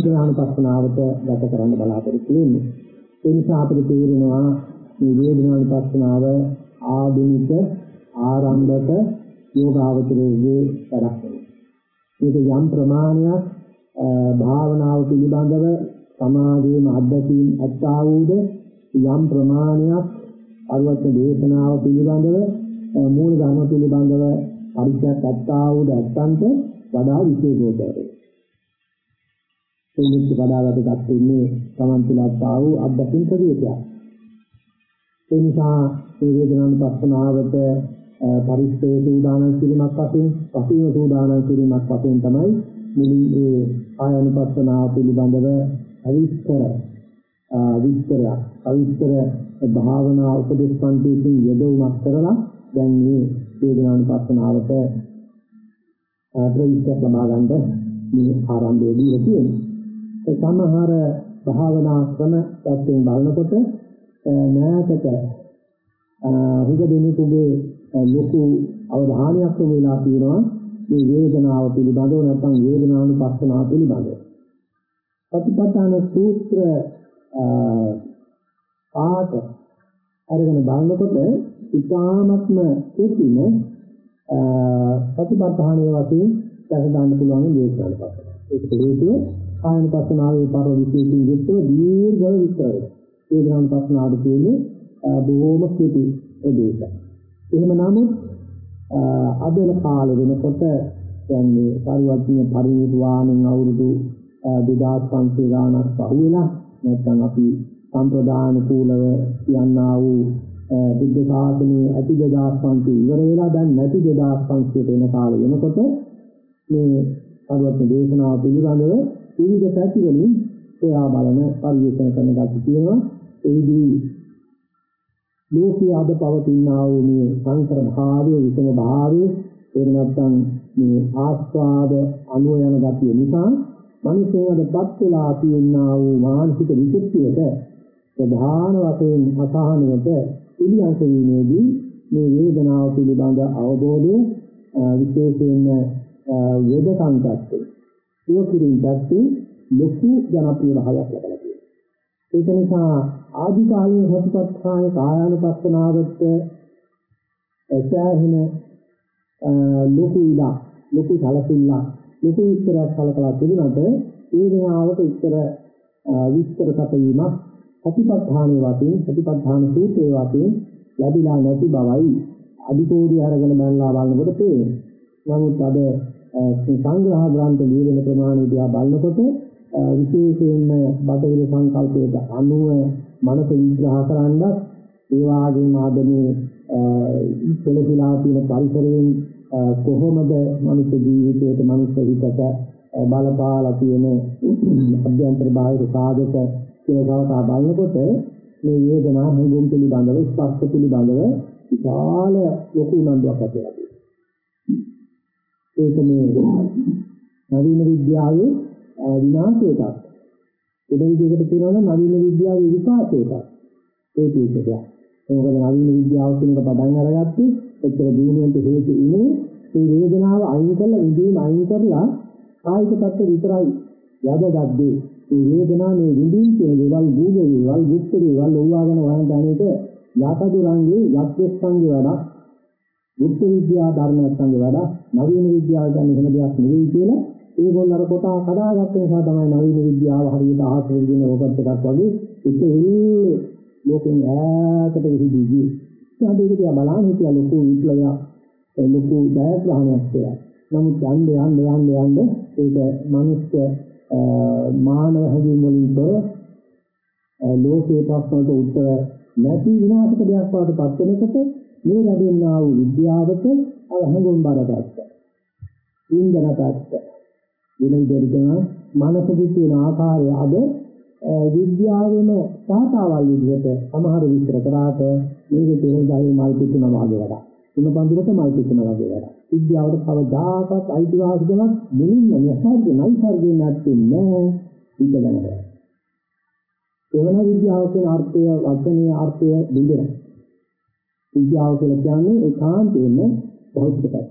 උදාහරණපස්සනාවට ගත කරන්න බලාපොරොත්තු වෙන්නේ. ඒ නිසා අපිට තේරෙනවා මේ වේදනානුපස්සනාව ආධුනික ආරම්භක යෝගාවචරයේ වැඩක් වෙනවා. මේක යම් ප්‍රමාණයක් භාවනාව පිළිබඳව සමාධියේ අධ්‍යක්ීම් අත්තා වූද යම් ප්‍රමාණයක් අරවත් දේශනාව පිළිබඳව මූල ධර්ම පිළිබඳව පරිච්ඡේද අත්තා වූද අත්තන්ට වඩා විශේෂෝදරයි. ඒ නිත් වඩාගතත් වෙන්නේ තමන් තුළත් ආ වූ අධ්‍යක්ීම් ප්‍රදේශයක්. ඒ නිසා මේ වේදනානුපස්සනාවට පරිස්සමේ සූදානම් කිරීමක් වශයෙන් පසුව සූදානම් කිරීමක් වශයෙන් තමයි මුලින් ඒ ආයනුපස්සනාව පිළිබඳව අවිස්තර විස්තරයක් අවිස්තර භාවනා උපදේශ පන්තිකින් යෙදුමක් කරලා දැන් මේ වේදනානුපස්සනාවට ප්‍රවිෂ්ඨ ලබා ගන්න මේ ආරම්භයේදී තියෙනවා. ඒ සමහර භාවනා ක්‍රම පැත්තෙන් බලනකොට නෑතක හුඟ දෙනෙකුගේ ලොකු අවධානයක් යොමු වෙලා තියෙනවා මේ වේදනාව පිළිබඳව නැත්නම් වේදනානුපස්සනාව පිළිබඳව. ප්‍රතිපදාන සූත්‍ර පාඩ අරගෙන බලනකොට ඉතාමත්ම කෙටිම ප්‍රතිපදානයේ වශයෙන් දැක ගන්න පුළුවන් වේදනානුපස්සනාව. ඒකට හේතුව කායනුපස්සනාවේ පරම විශේෂයෙන් යුක්තව දීර්ඝව විස්තර වෙනවා. වේදනානුපස්සනාවට කියන්නේ බොහෝම කෙටි ප්‍රදේශ. එහෙම නමුත් අදල කාලෙ වෙනකොට කියන්නේ පරිවර්තන පරිනිර්වාණයෙන් අවුරුදු 2500 ගානක් පහුවෙලා නැත්නම් අපි සම්ප්‍රදාන කූලව කියනා වූ බුද්ධ ශාසනයේ ඇති 2500 ඉවර වෙලා දැන් නැති 2500ට එන කාලෙ වෙනකොට මේ පරිවර්තන දේශනාව පිළිබඳව විවිධ පැති වලින් එයා බලන පරිවර්තන කරන ගැටි තියෙනවා. ඒදී ලෝකයේ අද පවතිනා වූ මේ සංකර භාවයේ විසම භාවයේ එහෙම නැත්නම් මේ ආස්වාද අනුව යන ගතිය නිසා මිනිසෙකුටපත් වෙලා තියෙනා වූ මානසික විචිත්තයට ප්‍රධාන වශයෙන් අසහනයට පිළියම් වීමේදී මේ වේදනාව පිළිබඳ අවබෝධය විශේෂයෙන්ම වේද සංකප්පේ ඒ කිරින් දැක්කේ ලොකු ජනප්‍රිය භාවයක් ලැබලා තියෙනවා ඒක නිසා ආදි කාලයේ සතිපට්ඨාන කායानुපස්සනාවට ඇසහින ලොකු ඉලා ලොකු සැලකිල්ල ලොකු විස්තරයක් සැලකලා තිබුණාට වේදනාවට උත්තර විස්තර කපීමක් සතිපට්ඨානයේ වශයෙන් සතිපට්ඨාන සූත්‍රයේ වශයෙන් ලැබිලා නැති බවයි අදිතෝදී අරගෙන බලලා බලනකොට තේරෙනවා. නමුත් අද සංග්‍රහ ග්‍රන්ථ ලියන ප්‍රමාණය දිහා බලනකොට විශේෂයෙන්ම බටහිර සංකල්පයට අනුව මනස විග්‍රහ කරන්නත් ඒ වගේම ආදමේ ඉස්සෙලලා තියෙන පරිසරයෙන් කොහොමද මනුෂ්‍ය ජීවිතයට මනුෂ්‍ය හිතට බලපාලා තියෙන අභ්‍යන්තර බාහිර සාධක කියලා කතා බලනකොට මේ වේදනා හුඟුම් පිළිබඳව ස්පර්ශ පිළිබඳව විශාල ලොකු උනන්දුවක් ඇති වෙනවා. ඒක මේ නවීන විද්‍යාවේ විනාශයටත් ඒ විදිහකට කියනවා නවීන විද්‍යාවේ විකාශයටත් ඒ පිටකයක්. ඒකද නවීන විද්‍යාව කියන එක පටන් අරගත්තේ එච්චර දිනුවෙන්ට හේතු ඉන්නේ මේ වේදනාව අයින් කරලා විඳීම අයින් කරලා කායික පැත්ත විතරයි යදගද්දී මේ වේදනාව මේ විඳින් කියන දේවල් භූග දේවල් දුක්ඛ දේවල් ඕවාගෙන වයන් දැනෙට යකදු රංගේ යක්ෂ්‍යංගේ වැඩක් බුද්ධ විද්‍යා ධර්මයන්ගේ වැඩ නවීන විද්‍යාව කියන්නේ එහෙම දෙයක් නෙවෙයි කියලා ඒගොල්ලෝ අර කොටා කඩාගත්ත නිසා තමයි නවීන විද්‍යාව හරියට අහසෙන් දෙන රෝබට් එකක් වගේ ඒක එන්නේ ලෝකෙන් ඈතට විහිදී. ඒකට ඒක තියා බලන්න හිතිය ලොකු විප්ලවයක් ලොකු ජයග්‍රහණයක් කියලා. නමුත් යන්න යන්න යන්න යන්න ඒක මිනිස්සු මානව හැඟීම් වලින් තොර ලෝකේ ප්‍රශ්නවලට උත්තර නැති විනාශක දෙයක් වඩපත් වෙනකොට මේ ලැබෙනා වූ විද්‍යාවට අර හැඟුම් බරපත්. ඉන්දන පැත්ත වෙන විදිහට මානසික තියෙන ආකාරය අද විද්‍යාවෙම සාතාවල් විදිහට සමහර විස්තර කරාට මේක තේරෙන්නේ මල් පිටුනවා වගේ වැඩක්. තුන පන්දුරට මල් පිටුනවා වගේ වැඩක්. විද්‍යාවට කවදාකවත් අයිතිවාසිකමක් දෙන්නේ නැහැ. නයිසර්ගේ නැත්තේ නෑ. ඉඳගෙන. එවන විද්‍යාව කියන අර්ථය වචනේ අර්ථය දෙන්නේ. විද්‍යාව කියලා කියන්නේ ඒකාන්තයෙන්ම භෞතික පැත්ත.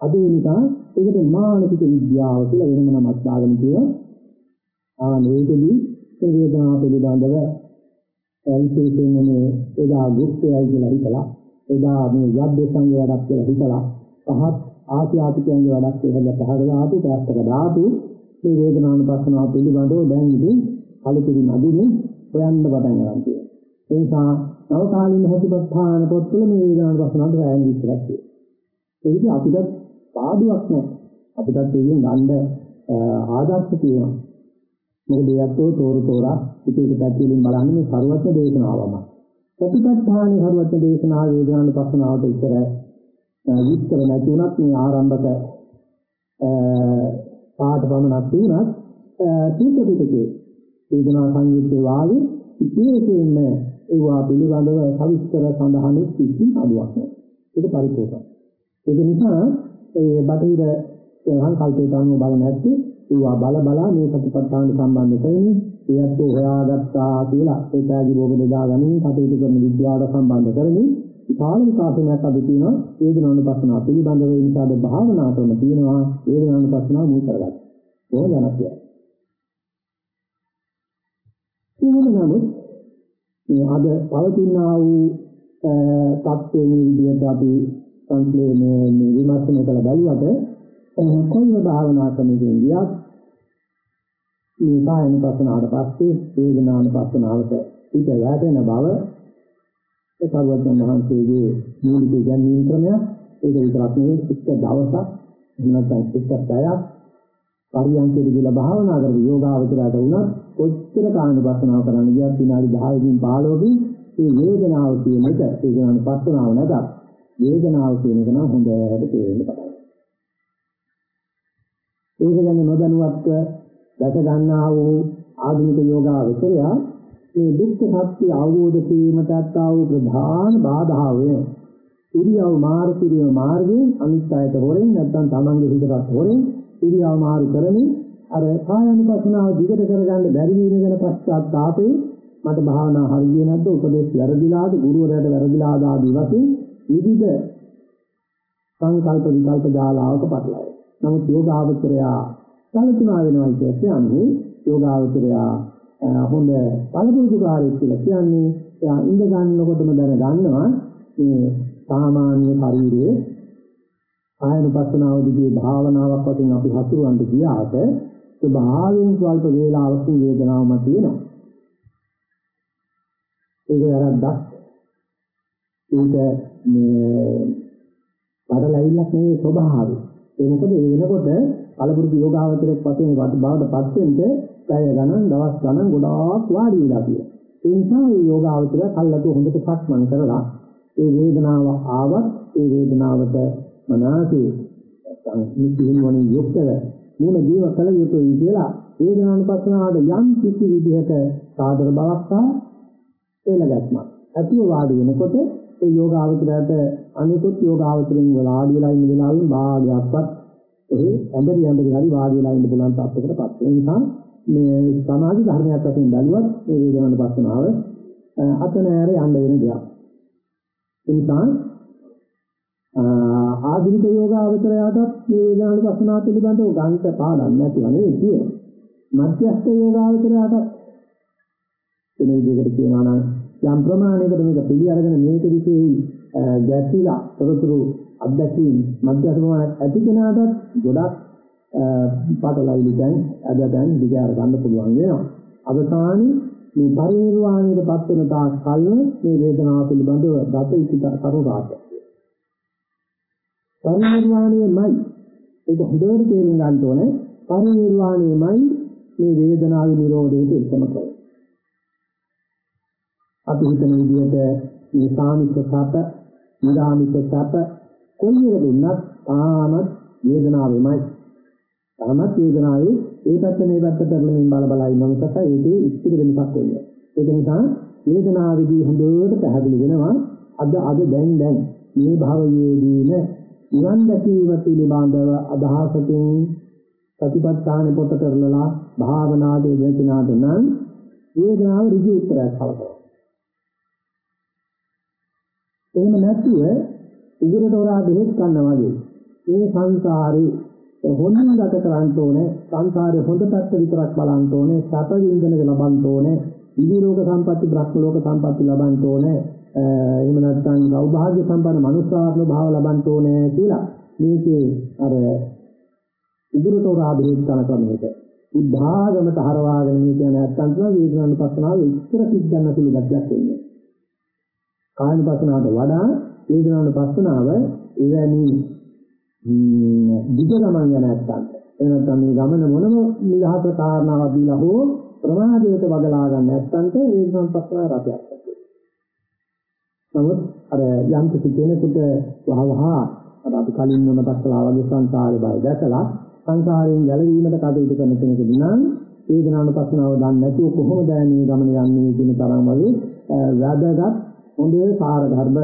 අද වෙනකන් ඒකට මානසික විද්‍යාව කියලා වෙනම නමක් දාගෙන තියෙනවා. ආනේකදී මේ වේදනාව පිළිබඳව විශේෂයෙන්ම මේ එදා දුක්ඛයයි කියලා හිතලා එදා මේ යබ්බ සංගේ වැඩක් කියලා හිතලා පහත් ආසියාතිකයන්ගේ වැඩක් කියලා පහළ ආපු පැත්තක දාපු මේ වේදනානුපස්සනාව පිළිබඳව දැන් ඉතින් කලකිරි නදිනේ හොයන්න පටන් ගන්න තියෙනවා. ඒ නිසා නවකාලීන හතිපත්ථාන පොත්වල මේ වේදනානුපස්සනාවට වැයන් විස්තරයක් තියෙනවා. ඒ විදිහ අපිට පාඩුවක් නැහැ. අපිටත් ඒකෙන් ගන්න ආදර්ශ තියෙනවා. මොකද ඒත්තෝ තෝර තෝරා එක එක පැතිවලින් බලන්නේ මේ සරුවත්න දේශනාවම. ප්‍රතිපත්තානේ සරුවත්න දේශනාව වේදනානුපස්සනාවට ඉතර විස්තර නැති වුණත් මේ ආරම්භක පාඩ පමණක් තියෙනත් තීත්‍රිතකේ වේදනා සංයුත්තේ වාගේ විශේෂයෙන්ම ඒවා පිළිබඳව සවිස්තර සඳහන් කිසි අඩුවක් නැහැ. ඒක පරිපූර්ණයි. ඒක නිසා ඒ බටහිර සංකල්පයට අනුව බල නැත්තේ ඒවා බල බලා මේ ප්‍රතිපත්තාන සම්බන්ධ කරන්නේ ඒත් හොයාගත්තා කියලා ඒකාගේ රෝග දෙදා ගැනීම කටයුතු කරන විද්‍යාවට සම්බන්ධ කරන්නේ විශාල විකාශනයක් අද තියෙනවා වේදනානුපස්සනාව පිළිබඳව ඒ නිසාද භාවනා කරන තියෙනවා වේදනානුපස්සනාව මුල් කරගන්න. ඒක ජනප්‍රියයි. එහෙම නමුත් මේ අද පවතිනා වූ තත්ත්වයේ විදිහට අපි සංකේමයේ විමර්ශනය කළ බලුවට කොයිම භාවනා ක්‍රමයකින් ගියත් මේ කායන පස්සනාවට පස්සේ වේදනාන පස්සනාවට පිට යැදෙන බව ඒ සර්වඥ මහන්සියගේ මූලික ගැනීම ක්‍රමය ඒක විතරක් නෙවෙයි එක දවසක් නැත්නම් එක පැයක් පරියන්කේදී කියලා භාවනා කරපු යෝගාවචරයට වුණත් ඔච්චර කායන පස්සනාව කරන්න ගියත් විනාඩි 10කින් 15කින් මේ වේදනාව කියන එක වේදනාන පස්සනාව නැතත් වේදනාව කියන එක නම් හොඳට තේරෙන්න පටන් ඒක ගැන නොදැනුවත්ව දැක ගන්නා වූ ආධුනික යෝගාවචරය මේ දුක්ඛ සත්‍ය අවබෝධ කිරීමට අත්තා වූ ප්‍රධාන බාධාව ඉරියව් මාර්ග පිළිවෙල මාර්ගයෙන් අනිත්‍යයට හොරෙන් නැත්නම් තමන්ගේ හිතට හොරෙන් ඉරියව් මාරු කරමින් අර කායानुපස්සනාව දිගට කරගන්න බැරි වීම ගැන පශ්චාත්තාපේ මට භාවනා හරියන්නේ නැද්ද? උපදේශ වැරදිලාද? ගුරුවරයාට වැරදිලාද ආදී වශයෙන් විවිධ සංකල්ප විකල්ප දාලාවක පටලවා. නමුත් යෝගාවචරයා සලතුනා වෙනවා කියන්නේ යෝගාවචරයා හොඳ පළපුරුදුකාරයෙක් කියලා කියන්නේ එයා ඉඳ ගන්නකොටම දැන ගන්නවා මේ සාමාන්‍ය ශරීරයේ ආයනපස්සනාව දිගේ භාවනාවක් වශයෙන් අපි හසුරවන්න ගියාට ස්වභාවයෙන් ස්වල්ප වේලාවක වේදනාවක් තියෙනවා. ඒක වැරද්දක්. ඒක මේ පඩලැවිල්ලක් නෙවෙයි ස්වභාවය. ඒ මොකද ඒ වෙනකොට කලබුරුදු යෝගාවචරයක් වශයෙන් බවට පත් වෙන්න පැය ගණන් දවස් ගණන් ගොඩාක් වාඩි වෙලා තියෙනවා. ඒ නිසා මේ යෝගාවචරය කල්ලාතු හොඳට සක්මන් කරලා ඒ වේදනාව ආවත් ඒ වේදනාවට මනසේ සංස්මිතින් වලින් යුක්තව මූල ජීව කල යුතුයි කියලා වේදනානුපස්සනාවට යම් කිසි විදිහක සාදර බවක් සහ එළගත්මක් ඇතිව වාඩි වෙනකොට ඒ යෝගාවචරයට අනිකුත් යෝගාවචරයෙන් වාඩි වෙලා ඉන්න වෙලාවෙන් භාගයක්වත් ඒ ඇඹරි ඇඹරි හරි වාඩි වෙලා ඉන්න පුළුවන් තාප්පයකටපත් වෙන නිසා මේ සමාධි ධර්මයක් වශයෙන් බැලුවත් මේ වේදනානුපස්සනාව අතනෑර යන්න වෙන දෙයක්. ඒ නිසා ආධුනික යෝගාවචරයටත් මේ වේදනානුපස්සනාව පිළිබඳව ගාන්ත පාඩම් නැතිව නෙවෙයි තියෙන්නේ. මධ්‍යස්ථ යෝගාවචරයටත් එන විදිහකට කියනවා නම් යම් ප්‍රමාණයකට මේක පිළි අරගෙන මේක විශේෂයි ගැටිලා තොරතුරු අත්දැකීම් මධ්‍යස්ථ ප්‍රමාණයක් ඇති කෙනාටත් ගොඩක් පාඩලයිලි දැන් අද දැන් දිගාර ගන්න පුළුවන් වෙනවා. අවසානයේ මේ පරිනිර්වාණයටපත් වෙන තාක් කල් මේ වේදනාව පිළිබඳව දත ඉතිත කරු රාජ්‍ය. පරිනිර්වාණයමයි ඒක හොඳට තේරුම් ගන්න ඕනේ පරිනිර්වාණයමයි මේ වේදනාවේ නිරෝධයට එකම කරේ. අපි හිතන විදිහට මේ සාමික සප, නිරාමික සප කොයි එක දුන්නත් තාමත් වේදනාවෙමයි. තාමත් වේදනාවේ ඒ පැත්ත මේ පැත්ත පෙරලමින් බල බල ඉන්න මිසක ඒකේ ඉස්තිර වෙනසක් වෙන්නේ. ඒක නිසා වේදනාවේදී හොඳට පැහැදිලි වෙනවා අද අද දැන් දැන් මේ භවයේදීන නිවන් දැකීම පිළිබඳව අදහසකින් ප්‍රතිපත්තාන පොත කරලා භාවනාවේ යෙදෙනාට නම් වේදනාව ඍජු උත්තරයක් කලකනවා. එහෙම නැතුව උගුරට හොරා බෙහෙත් ගන්නවා වගේ මේ සංසාරේ හොඳින් ගත කරන්න ඕනේ සංසාරේ හොඳ පැත්ත විතරක් බලන්න ඕනේ සැප විඳින ලබන්න ඕනේ ඉහි ලෝක සම්පatti බ්‍රහ්ම ලෝක සම්පatti ලබන්න ඕනේ එහෙම නැත්නම් සෞභාග්‍ය සම්පන්න මනුෂ්‍යාත්ම භාව ලබන්න ඕනේ කියලා මේකේ අර ඉදිරියට උරාදෙත් කරන ක්‍රමයක උද්ධාගමට හරවාගෙන මේ කියන නැත්තම් තමයි වේදනානුපස්සනාව ඉස්සර පිටගන්න සුළු ගැටයක් වෙන්නේ. කායනුපස්සනාවට වඩා වේදනානුපස්සනාව එවැනි දිග ගමන් යන නැත්තම් එනතම මේ ගමන මොනම නිදහස කාරණාවක් දීලා හෝ ප්‍රමාදයට වගලා ගන්න නැත්තම් වේදනානුපස්සනාව රටයක් ඇති. නමුත් අර යම් කිසි කෙනෙකුට වහවහ අර අපි කලින් මතක් කළා වගේ සංසාරේ බය දැකලා සංසාරයෙන් ගැලවීමට කටයුතු කරන කෙනෙකුට නම් වේදනානුපස්සනාව දන්නේ නැතුව කොහොමද මේ ගමන යන්නේ කියන තරම් වගේ වැදගත් හොඳ සාර ධර්ම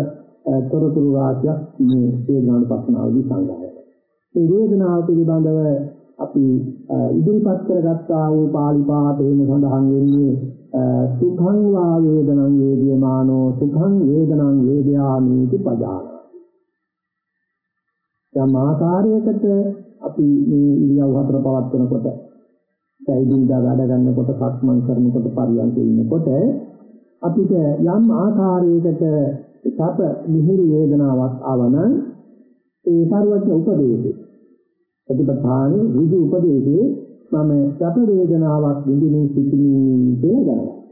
තොරතුරු වාක්‍යයක් මේ වේදනානුපස්සනාවදී සංග්‍රහය. මේ වේදනාව පිළිබඳව අපි ඉදිරිපත් කරගත්තා වූ පාළි පාඨයෙන් සඳහන් වෙන්නේ සුඛං වා වේදනං වේදියමානෝ සුඛං වේදනං වේදයාමීති පදාන. යම් ආකාරයකට අපි මේ ඉරියව් හතර පවත්වනකොට සයිදින්දා වැඩ ගන්නකොට සක්මන් කරනකොට පරියන්ක ඉන්නකොට අපිට යම් ආකාරයකට සැප මිහිරි වේදනාවක් ආවනම් ඒ සර්වඥ උපදේශේ ප්‍රතිපදානේ විදි උපදේශේ මම සැප වේදනාවක් විඳින්නේ සිටිනේ කියලා ගන්නවා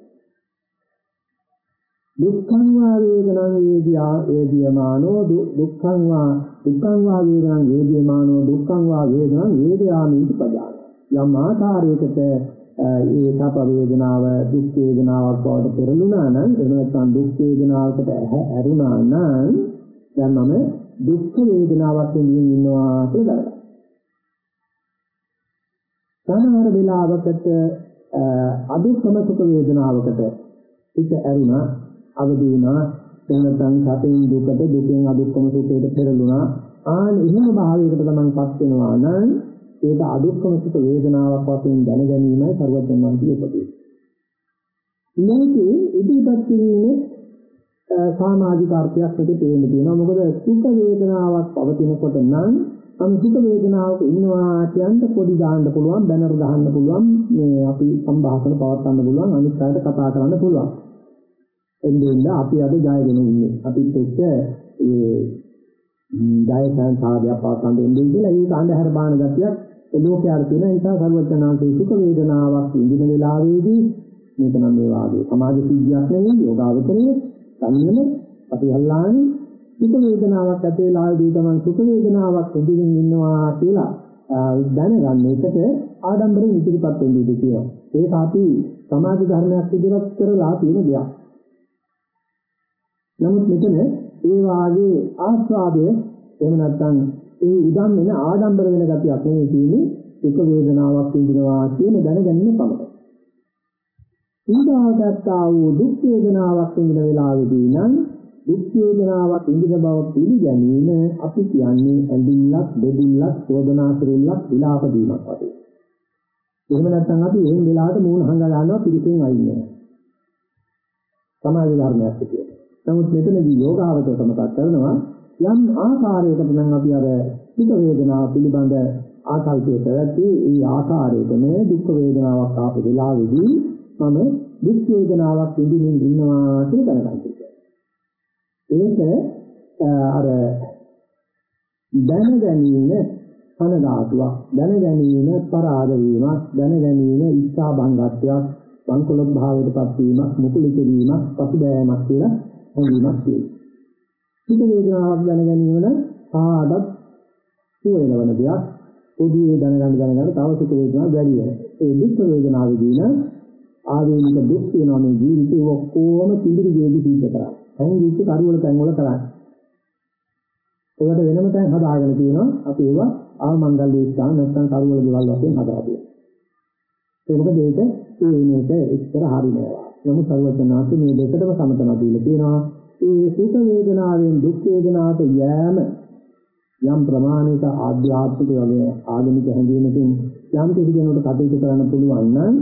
දුක්ඛං වා වේදනං වේදියා වේදියමානෝ දුක්ඛං වා දුක්ඛං වා වේදනං වේදියමානෝ දුක්ඛං වා වේදනං වේදයාමි පජාන යම් ආකාරයකට ඒ තප වේදනාව දුක් වේදනාවක් බවට පෙරළුණා නම් එහෙම නැත්නම් දුක් වේදනාවකට ඇරුණා නම් දැන් මම දුක් වේදනාවක් විඳින්න ඉන්නවා කියලා දරගන්න. සමහර වෙලාවකට අදුක්කම සුඛ වේදනාවකට හිත ඇරුණා අවදි වුණා එනතන් සතෙන් දුකට දුකෙන් අදුක්කම සුඛයට පෙරළුණා ආන් එහෙම භාවයකට තමන්පත් වෙනවා නම් ඒක අදුක්කම සුඛ වේදනාවක් වශයෙන් දැන ගැනීමයි සර්වඥාන්තිගේ උපදේශය. මේකේ ඉදිරිපත් කිරීමේ සමාජික අර්ථයක් මෙතන තේරෙන්න තියෙනවා. මොකද සුඛ වේදනාවක් පවතිනකොට නම් මම සුඛ වේදනාවක ඉන්නවා කියන්න පොඩි දාන්න පුළුවන්, බැනර් ගහන්න පුළුවන්, මේ අපි සම්භාෂණ පවත්වන්න පුළුවන්, අනිත් අයට කතා කරන්න පුළුවන්. එන්නේ අපි අද ජයගෙන ඉන්නේ. අපිත් එක්ක ඒ ජයසන් සාධ්‍යයක් පවත්වන්න ඉන්නේ කියලා ඒක අන්ධහර බාන ගතියක් ඒ ලෝකයට තියෙන නිසා සර්වඥාන්සේ සුඛ වේදනාවක් විඳින වෙලාවේදී මේක නම් මේ වාගේ සමාජ සිද්ධියක් නෙවෙයි යෝගාවචරයේ සංයම අපිහල්ලාන සුඛ වේදනාවක් ඇති වෙලාවේදී තමයි සුඛ වේදනාවක් විඳින්න ඉන්නවා කියලා දැනගන්න එකට ආඩම්බරෙන් ඉදිරිපත් වෙන්න ඉඩ තියෙනවා. ඒක අපි සමාජ ධර්මයක් විදිහට කරලා තියෙන දෙයක්. නමුත් මෙතන ඒ වාගේ ආස්වාදය එහෙම නැත්නම් ඒ ඉදම් වෙන ආඩම්බර වෙන ගතියක් නෙවෙයි තියෙන්නේ දුක වේදනාවක් විඳිනවා කියන දැනගැනීම පමණයි. ඊදාගත්තා වූ දුක් වේදනාවක් විඳින වෙලාවෙදී නම් දුක් වේදනාවක් විඳින බව පිළිගැනීම අපි කියන්නේ ඇඳිල්ලක් දෙදිල්ලක් චෝදනා කිරීමක් විලාප දීමක් වගේ. එහෙම නැත්නම් අපි එහෙම වෙලාවට මූණ හංග ගන්නවා පිළිසින් අයින් වෙනවා. සමාජ ධර්මයක් විදියට. නමුත් මෙතනදී යෝගාවචර සමතක් කරනවා යම් ආකාරයකට නම් අපි අර දුක් වේදනාව පිළිබඳ ආකල්පය කරද්දී ඒ ආකාරයටම දුක් වේදනාවක් ආපු වෙලාවේදී මම දුක් වේදනාවක් විඳින්න ඉන්නවා කියලා දැනගන්නවා. ඒක අර දැනගැනීම කනගාටුවක් දැනගැනීම පරාද වීමක් දැනගැනීම ඉච්ඡා භංගත්වයක් සංකලොක් භාවයටපත් වීමක් මුකුලිත වීමක් පසුබෑමක් කියලා හඳුන්වනවා කියන්නේ. සුඛ වේදනාවක් දැනගැනීම නම් කාටත් සුවේනවන දෙයක්. පොදුවේ දැනගන්න දැනගන්න තව සුඛ වේදනාවක් වැඩි වෙනවා. ඒ දුක් වේදනාවේදී නම් ආවේනික දුක් වෙනවා මේ ජීවිතේ ඔක්කොම පිළිරි වේදි සිද්ධ කරා. සංගීත කරුවල තැන් වල කරන්නේ. ඒකට වෙනම තැන් හදාගෙන තියෙනවා. අපි ඒවා ආමංගල්‍ය ස්ථාන නැත්නම් කරුවල දේවල් වශයෙන් හදලා තියෙනවා. ඒක මොකද ඒක ඒ මේක එක්තර හරිනවා. නමුත් සර්වඥාන්සේ මේ දෙකටම සමතන දීලා තියෙනවා. ඒ සුඛ වේදනාවෙන් දුක් වේදනාවට යෑම යම් ප්‍රමාණයක ආධ්‍යාත්මික වගේ ආගමික හැඟීමකින් යම් කිසි කෙනෙකුට කටයුතු කරන්න පුළුවන් නම්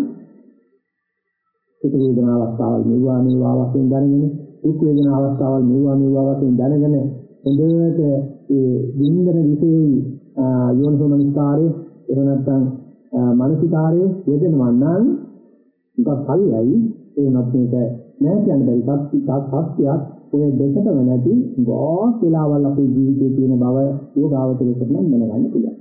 සුඛ වේදනා අවස්ථාවල් මෙවුවා මේවා වශයෙන් දැනගෙන දුක් වේදනා අවස්ථාවල් මෙවුවා මේවා වශයෙන් දැනගෙන හොඳට ඒ විඳින විශේෂ යෝනිසෝමනස්කාරයේ එහෙම නැත්නම් මානසිකාරයේ යෙදෙනවා නම් මොකක් කල්යයි ඒ උනත් මේක නෑ කියන්න බැරි සත්‍යයක් ඔය දෙකටම නැති ගොස් වෙලාවල් අපේ ජීවිතයේ තියෙන බව යෝගාවචරයට නම් දැනගන්න පුළුවන්.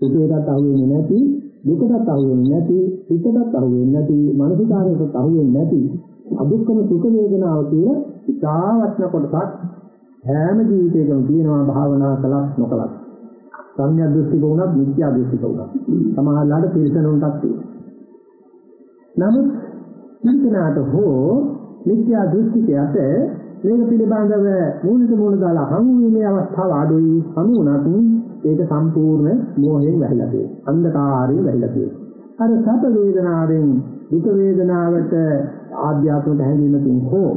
සුඛයටත් අහුවෙන්නේ නැති, දුකටත් අහුවෙන්නේ නැති, හිතටත් අහුවෙන්නේ නැති, මානසිකාරයටත් අහුවෙන්නේ නැති අදුක්කම සුඛ වේදනාව කියලා ඉතාවත්න කොටසක් හැම ජීවිතයකම තියෙනවා භාවනා කළත් නොකළත්. සම්‍යක් දෘෂ්ටික වුණත් මිත්‍යා දෘෂ්ටික වුණත්. සමහරවිට පිරිසනුන්ටත් තියෙනවා. නමුත් චින්තනාට හෝ මිත්‍යා දෘෂ්ටිකයට මේක පිළිබඳව මූලික මූල දාලා හමු වීමේ අවස්ථාව අඩුයි හමුණත් ඒක සම්පූර්ණ මෝහයෙන් වැහිලා තියෙනවා අන්ධකාරයෙන් වැහිලා තියෙනවා අර සැප වේදනාවෙන් දුක වේදනාවට ආධ්‍යාත්මික හැඟීමකින් හෝ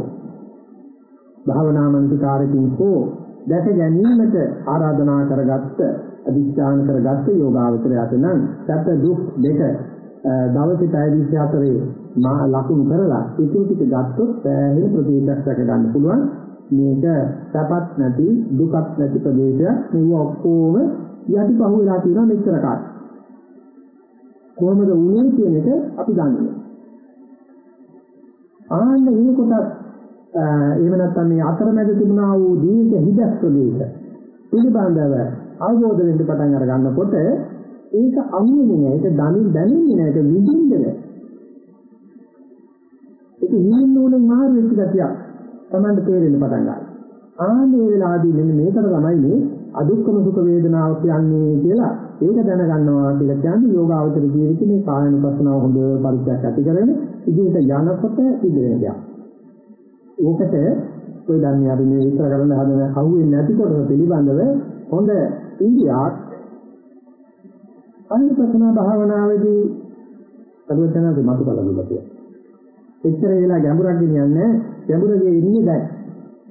භාවනා මනසිකාරකින් හෝ දැක ගැනීමට ආරාධනා කරගත්ත අධිෂ්ඨාන කරගත්ත යෝගාවචරයට නම් සැප දුක් දෙක දවසේ පැය 24 මා ලකුණු කරලා ඒක ටික ගත්තොත් සෑහෙන ප්‍රදේශයක් රැක ගන්න පුළුවන්. මේක සැපත් නැති දුකත් නැති ප්‍රදේශයක්. මේව ඔක්කොම යටිපහුව වෙලා තියෙනවා මෙච්චර කාලෙ කොහොමද වුනේ කියන එක අපි දන්නේ. ආන්න මේ කොටස් එහෙම නැත්නම් මේ අතරමැද තිබුණා වූ දීර්ඝ හිදස් ප්‍රදේශ පිළිබඳව අවබෝධ වෙන්න පටන් අර ගන්නකොට ඒක අමුනේ නෑ. ඒක දනින් දැනෙන්නේ නෑ. ඒක විඳින්නේ නෑ. ඒක හිමින් නෝනේ මාරු වෙච්ච ගතියක් Tamanට තේරෙන්න පටන් ගන්නවා. ආන්නේ වෙලාවදී මෙන්න මේකට තමයි මේ අදුක්කම සුඛ වේදනාව කියන්නේ කියලා ඒක දැනගන්නවා කියලා කියන්නේ යෝගාවචර ජීවිතේ මේ කායනුපස්සනාව හොඳ පරිච්ඡයක් ඇති කරගෙන ඉදිරියට යනකොට සිද්ධ වෙන දෙයක්. ඕකට ඔය දන්නේ අපි මේ විතර කරන්න හදන කවුෙන්නේ නැති කොටස පිළිබඳව හොඳ ඉන්දියාත් අනිපස්සනා භාවනාවේදී සරුවචනාවේ මතු කළ දුන්නා. එච්චර වෙලා ගැඹුරක් ගෙනියන්නේ ගැඹුරේ ඉන්නේ දැන්.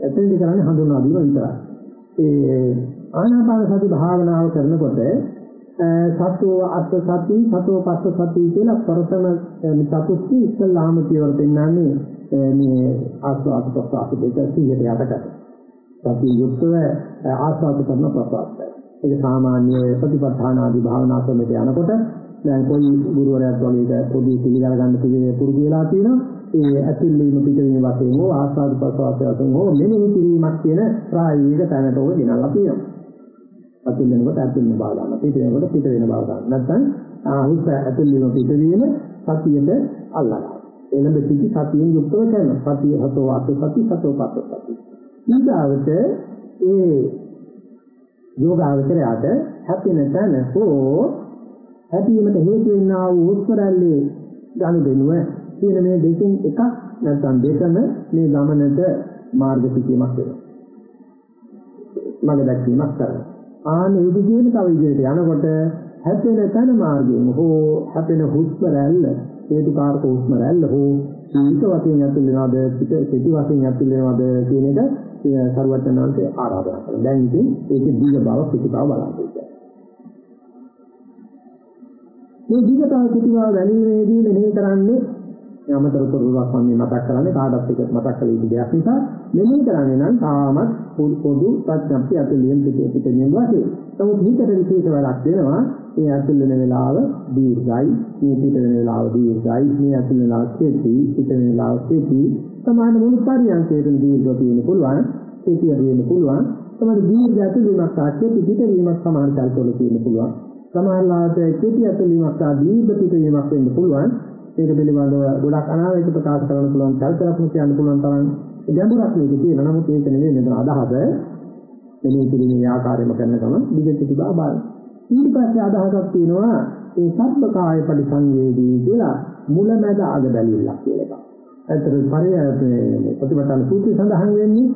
එතෙන්දි කරන්නේ හඳුන්වා දීම විතරයි. ඒ ආනාපාන සති භාවනාව කරනකොට සත්වෝ අත්ථ සති සතෝ පස්ස සති කියලා ප්‍රථම චතුස්ති ඉස්ලාම කියවල පෙන්නන්නේ මේ ආස්වාද ප්‍රසආස දෙක සිහියට යටකට. සති යුක්තව ආස්වාද කරන ප්‍රසආසය. ඒක සාමාන්‍ය ප්‍රතිපත්තාන ආදී භාවනා ක්‍රමයට යනකොට දැන් කොයි ගුරුවරයෙක් වගේ එක පොඩි පිළිගල ගන්න පිළිවෙල පුරුදු වෙලා තියෙනවා ඒ ඇතුල්වීම පිටවීම වශයෙන් හෝ ආස්වාද ප්‍රසවාස වශයෙන් හෝ මෙනෙහි කිරීමක් කියන ප්‍රායෝගික තැනට ඔය ගෙනල්ලා තියෙනවා. ඇතුල් වෙනකොට ඇතුල් වෙන බව ගන්න. පිට වෙනකොට පිට වෙන බව ගන්න. නැත්නම් ආහුස ඇතුල්වීම පිටවීම සතියෙද අල්ලගන්න. එළඹ සිටි සතියෙන් යුක්තව කරනවා. සතිය හතෝ වාස සති සතෝ පස්ස සති. ඊගාවට ඒ යෝගාවචරයට හැපෙන තැන හෝ හැපීමට හේතු වෙන්නා වූ හුස්ම රැල්ලේ ගනුදෙනුව කියන මේ දෙකෙන් එකක් නැත්නම් දෙකම මේ ගමනට මාර්ග සිටීමක් වෙනවා. මඟ දැක්වීමක් කරනවා. ආනේ ඒ විදිහට තව විදිහට යනකොට හැපෙන තන මාර්ගයෙන් හෝ හැපෙන හුස්ම රැල්ල හේතුකාරක හුස්ම රැල්ල හෝ සීත වශයෙන් ඇතුල් වෙනවද පිට සිටි වශයෙන් ඇතුල් වෙනවද කියන එක සරුවචනාංශයේ ආරාධනා කරනවා. දැන් ඉතින් ඒකේ දීග බව පිටි බව බලන්න. මේ දීගතාව පිටි බව දැනීමේදී මෙහෙය කරන්නේ යමතර තොරතුරක් මම මතක් කරන්නේ කාටත් එක මතක් කළ යුතු දෙයක් නිසා මෙන්න කරන්නේ නම් තාමත් පොදු ප්‍රඥප්ති අතුලියෙන් පිටේ පිටින් වාසේ. නමුත් හිතට විශේෂ වැඩක් වෙනවා මේ අතුල් වෙන වෙලාව දීර්ඝයි, මේ පිට වෙන වෙලාව දීර්ඝයි, මේ අතුල් වෙන වෙලාව කෙටි, පිට වෙන වෙලාව කෙටි. සමාන මුළු පරියන්කේට දීර්ඝ තියෙන්න පුළුවන්, කෙටි වෙන්න පුළුවන්. තමයි දීර්ඝ අතුලීමක් සාක්ෂි පිට වීමක් සමාන කල්පවල තියෙන්න පුළුවන්. සමහරවිට කෙටි අතුලීමක් සහ දීර්ඝ පිට වීමක් වෙන්න පුළුවන්. ඒක පිළිබඳව ගොඩක් අනාවැකි ප්‍රකාශ කරන්න පුළුවන් චරිතයක් කියන්න පුළුවන් තරම් ගැඹුරක් මේක තියෙනවා. නමුත් ඒක නෙවෙයි මෙතන අදහස. මෙලී පිළිමේ ආකාරයම කරන ගම දිගට තිබා බලන්න. ඊට පස්සේ අදහසක් තියෙනවා ඒ සබ්බ කාය පරිසංවේදී කියලා මුලමැද අග බැලිල්ලක් කියලා එකක්. ඇත්තට පරිය ප්‍රතිපත්තන සූත්‍රය සඳහන් වෙන්නේ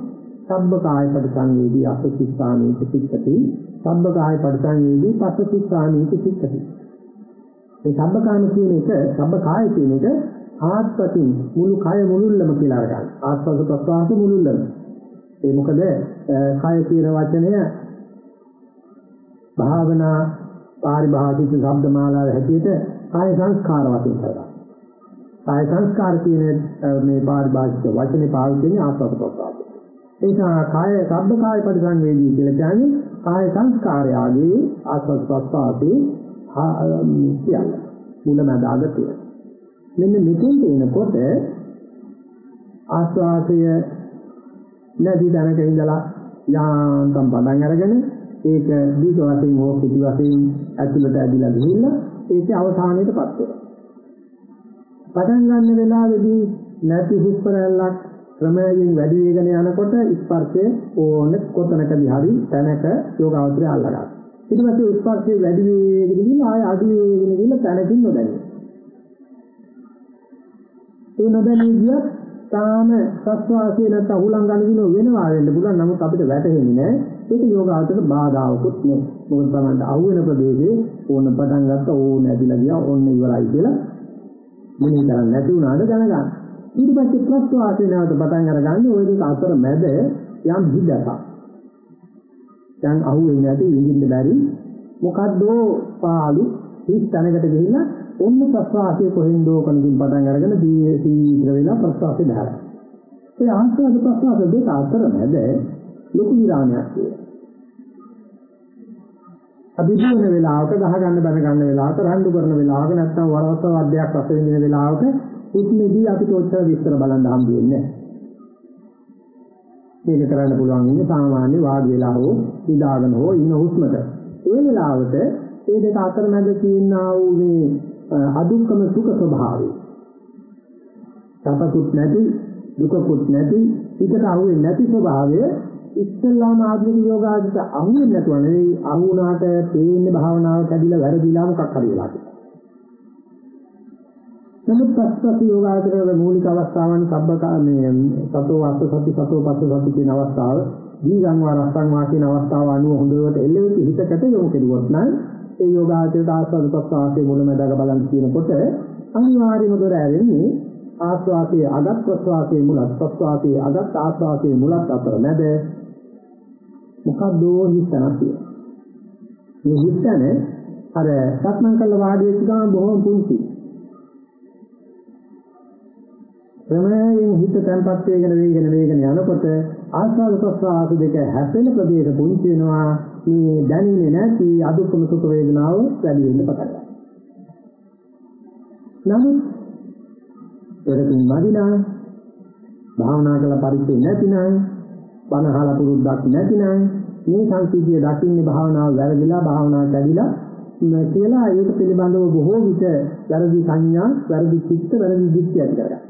සබ්බ කාය පරිසංවේදී අපසිස්සාමී චිත්තති සබ්බ කාය පරිසංවේදී පස්සසිස්සාමී චිත්තති මේ සබ්බකාම කියන එක සබ්බකාය කියන එක ආත්පතින් මුළු කය මුළුල්ලම කියලා අරගන්න. ආස්වාද ප්‍රස්වාස මුළුල්ලම. ඒ මොකද කය කියන වචනය භාවනා පාරිභාෂික ශබ්ද මාලාව හැටියට කාය සංස්කාර වශයෙන් කරගන්න. කාය සංස්කාර කියන මේ පාරිභාෂික වචනේ පාවිච්චි වෙන්නේ ආස්වාද ප්‍රස්වාස. ඒක කාය සබ්බකාය පරිසංවේදී කියලා කියන්නේ කාය සංස්කාරයගේ ආස්වාද ප්‍රස්වාසයේ කියන්න. මුලමඳ අග තියෙන. මෙන්න මෙතෙන් එනකොට ආස්වාදය නැති දැනක ඉඳලා යාන්තම් පටන් අරගෙන ඒක දීක වශයෙන් හෝ පිටි වශයෙන් ඇතුළට ඇදිලා ගිහිල්ලා ඒකේ අවසානයටපත් වෙනවා. පටන් ගන්න වෙලාවේදී නැති හුස්පරල්ලක් ක්‍රමයෙන් වැඩි වෙගෙන යනකොට ස්පර්ශයේ ඕන කොතනකදී හරි තැනක යෝගාවචරය අල්ලගන්නවා. ඊට පස්සේ ස්පර්ශයේ වැඩි වෙගෙන ගිහින් ආය අඩු වෙගෙන ගිහින් තැනකින් නොදැනෙන. ඒ නොදැනී ගියත් තාම සස්වාසයේ නැත්නම් අහුලං ගන්න දිනව වෙනවා වෙන්න පුළුවන්. නමුත් අපිට වැටහෙන්නේ නැහැ. ඒක යෝගාවචරයට බාධාවකුත් නෙවෙයි. මොකද තමයි අහු වෙන ප්‍රදේශේ ඕන පටන් ගත්ත ඕන ඇදිලා ගියා ඕන ඉවරයි කියලා මොනේ කරන්නේ නැති වුණාද දැනගන්න. ඊට පස්සේ ප්‍රස්වාසය නැවත පටන් අරගන්නේ ওই දෙක අතර මැද යම් හිදක්. දැන් අහුවෙන්නේ නැති ඉඳින්න බැරි මොකද්ද පාළු හිස් තැනකට ගිහිල්ලා ඔන්න ප්‍රස්වාසය කොහෙන්දෝ කනකින් පටන් අරගෙන දීර්ඝ වෙලා ප්‍රස්වාසය දහරනවා. ඒ ආස්වාද ප්‍රස්වාස දෙක අතර මැද ලොකු විරාමයක් තියෙනවා. අභිජීවන වෙලාවක ගහ ගන්න බැන ගන්න වෙලාවක රණ්ඩු කරන වෙලාවක නැත්නම් වරවස්ස වාද්‍යයක් රස විඳින වෙලාවක ඉක්මෙදී අපිට ඔච්චර විස්තර බලන්න හම්බ වෙන්නේ මේක කරන්න පුළුවන් ඉන්නේ සාමාන්‍ය වාඩි වෙලා හෝ ඉඳාගෙන හෝ ඉන්න හුස්මට. ඒ වෙලාවට ඒ දෙක අතර මැද තියෙනා වූ මේ අදුක්කම සුඛ ස්වභාවය. සපතුත් නැති දුකකුත් නැති හිතට අහුවෙන්නේ නැති ස්වභාවය ඉස්සල්ලාම ආධුනික යෝගාදිට අහුවෙන්නේ නැතුව නෙවෙයි අහුණාට තේින්නේ භාවනාව කැඩිලා වැරදිලා මොකක් හරි වෙලා තියෙනවා. නමුත් පස්පස් යෝගාචරයේ මූලික අවස්ථාවන් සබ්බකා මේ සතෝ වාස්ස සති සතෝ පස්ස සති කියන අවස්ථාව දීගං වා රස්සං වා කියන අවස්ථාව අනුව හොඳට එල්ලෙවිච්ච හිතකට යොමු කෙරුවොත් නම් ඒ යෝගාචරයට ආස්වාද ප්‍රස්වාසයේ මුලමඳාක බලන් කියනකොට අනිවාර්යම දොර ඇරෙන්නේ ආස්වාදයේ අගත් ප්‍රස්වාසයේ මුලත් ප්‍රස්වාසයේ අගත් ආස්වාදයේ මුලත් අතර මැද මොකක්ද හිතනක් තියෙනවා. මේ හිතන අර සක්මන් කළ වාඩි වෙච්ච ගමන් බොහොම පුංචි. ක්‍රමයෙන් හිත තැන්පත් වෙගෙන වේගෙන වේගෙන යනකොට ආස්වාද ප්‍රසආස දෙක හැපෙන ප්‍රදේශ පුංචි වෙනවා. මේ දැනෙන්නේ නැති අදුක්කම සුඛ වේදනාව වැඩි වෙන්න පටන් ගන්නවා. නමුත් එරකින් මදිනා භාවනා කළ පරිච්ඡේ නැතිනම් බණහලා පුරුද්දක් නැතිනම් මේ සංසිද්ධිය දකින්නේ භාවනාව වැරදිලා භාවනාව කැඩිලා කියලා ඒක පිළිබඳව බොහෝ විට වැරදි සංඥා, වැරදි චිත්ත, වැරදි දෘෂ්ටි ඇති කරගන්නවා.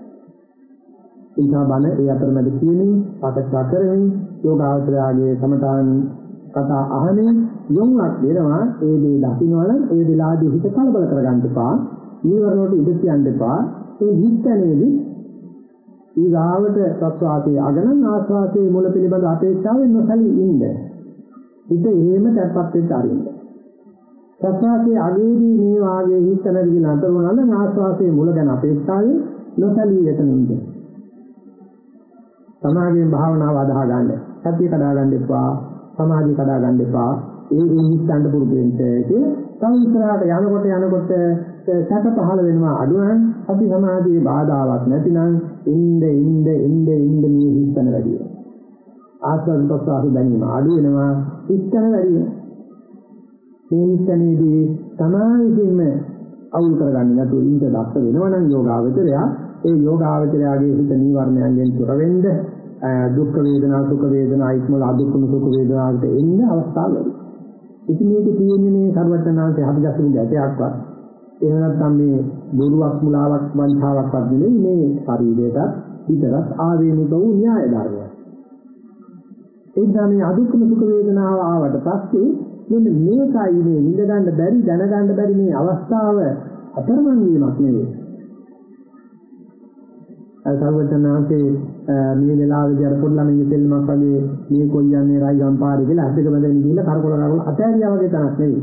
ඒකා බණ ඒ අතරමැද කියන්නේ සාකච්ඡා කරමින් යෝගාවචරයාගේ සමතාන් කතා අහමින් යොමුක් දෙනවා ඒ දේ දකින්නවනම් ඒ වෙලාවේදී හිත කලබල කරගන්න එපා. නීවරණ වලට ඉඳ තියන්න එපා. ඒ හිතනේදී ඊගාවට සත්වාතයේ අගනන් ආස්වාදයේ මුල පිළිබඳ අපේක්ෂාවෙන් නොසලී ඉන්න. හිත එහෙම තැපපත් වෙන්න ආරින්න. සත්වාතයේ අගේදී මේ වාගේ හිතනදී නතර වුණා නම් ආස්වාදයේ මුල ගැන අපේක්ෂාවෙන් නොසලී එතන ඉන්න. සමාධියෙන් භාවනාව අදහා ගන්න. සතිය කඩා ගන්න එපා. සමාධිය කඩා ගන්න එපා. ඒ ඒ හිතන්න පුරුදු වෙන්න කියලා තව ඉස්සරහට යනකොට යනකොට සැක පහළ වෙනවා අඩු නම් අපි සමාධියේ බාධාවක් නැතිනම් ඉnde ඉnde ඉnde ඉnde මේ හිතන වැඩි වෙනවා. ආස්වාද ප්‍රසආස දැනීම අඩු වෙනවා හිතන වැඩි වෙනවා. මේ හිතනේදී සමාධියෙම අවුල් කරගන්නේ නැතුව ඉඳ දක්ෂ වෙනවා නම් යෝගාවචරය ඒ යෝගාවචරයාගේ හිත නීවරණයන්ගෙන් තොර වෙන්න දුක් වේදනා සුඛ වේදනා ඉක්මල අදුක්කම සුඛ වේදනාවට එන්න අවස්ථාව ලැබෙනවා. ඉතින් මේක තියෙන්නේ මේ සර්වඥාන්සේ හදිගස්සු ගැටයක්වත් එහෙම නැත්නම් මේ බොරුවක් මුලාවක් වංචාවක්වත් නෙමෙයි මේ ශරීරයට විතරක් ආවේනික වූ න්‍යාය ධර්මයක්. ඒ ධර්මයේ අදුක්කම සුඛ වේදනාව ආවට පස්සේ මෙන්න මේකයි මේ විඳ ගන්න බැරි දැන ගන්න බැරි මේ අවස්ථාව අතරමං වීමක් නෙවෙයි. සර්වඥාන්සේ මේ වෙලාවේදී අර පොඩි ළමයි දෙල්ලමක් වගේ මේ කොයියන්නේ රයිගම් පාරේ කියලා අතක බඳගෙන ගිහලා කරකොල කරකොල අතෑරියා වගේ තරක් නෙවෙයි.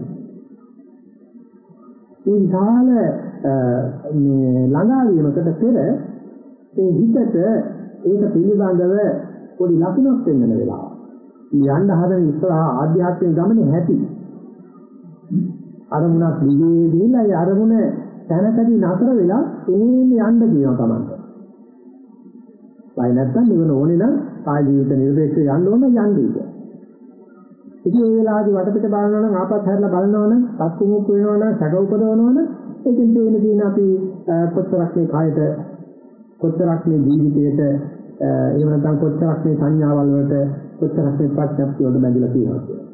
ඒ විශාල මේ ළඟා වීමකට පෙර ඒ හිතට ඒක පිළිබඳව පොඩි ලකුණක් දෙන්න වෙලාව. යන්න හදන ඉස්සරහා ආධ්‍යාත්මික ගමනේ ඇති. අරමුණක් දිගේ දීලා ඒ අරමුණ තැනකදී නතර වෙලා එන්නේ යන්න කියනවා තමයි. බය නැත්තම් නිවන ඕනේ නම් කාය ජීවිත නිර්වේක්ෂය යන්න ඕන යන්නේ. ඉතින් ඒ වෙලාවේදී වටපිට බලනවා නම් ආපස් හැරලා බලනවා නම් සක්කුමුක් වෙනවා නම් සැක උපදවනවා නම් ඒකෙන් තේින තියෙන අපි කොච්චරක් මේ කායයට කොච්චරක් මේ ජීවිතයට එහෙම නැත්නම් කොච්චරක් මේ සංඥාවල් වලට කොච්චරක් මේ ප්‍රඥප්තිය වලට බැඳලා තියෙනවා කියලා.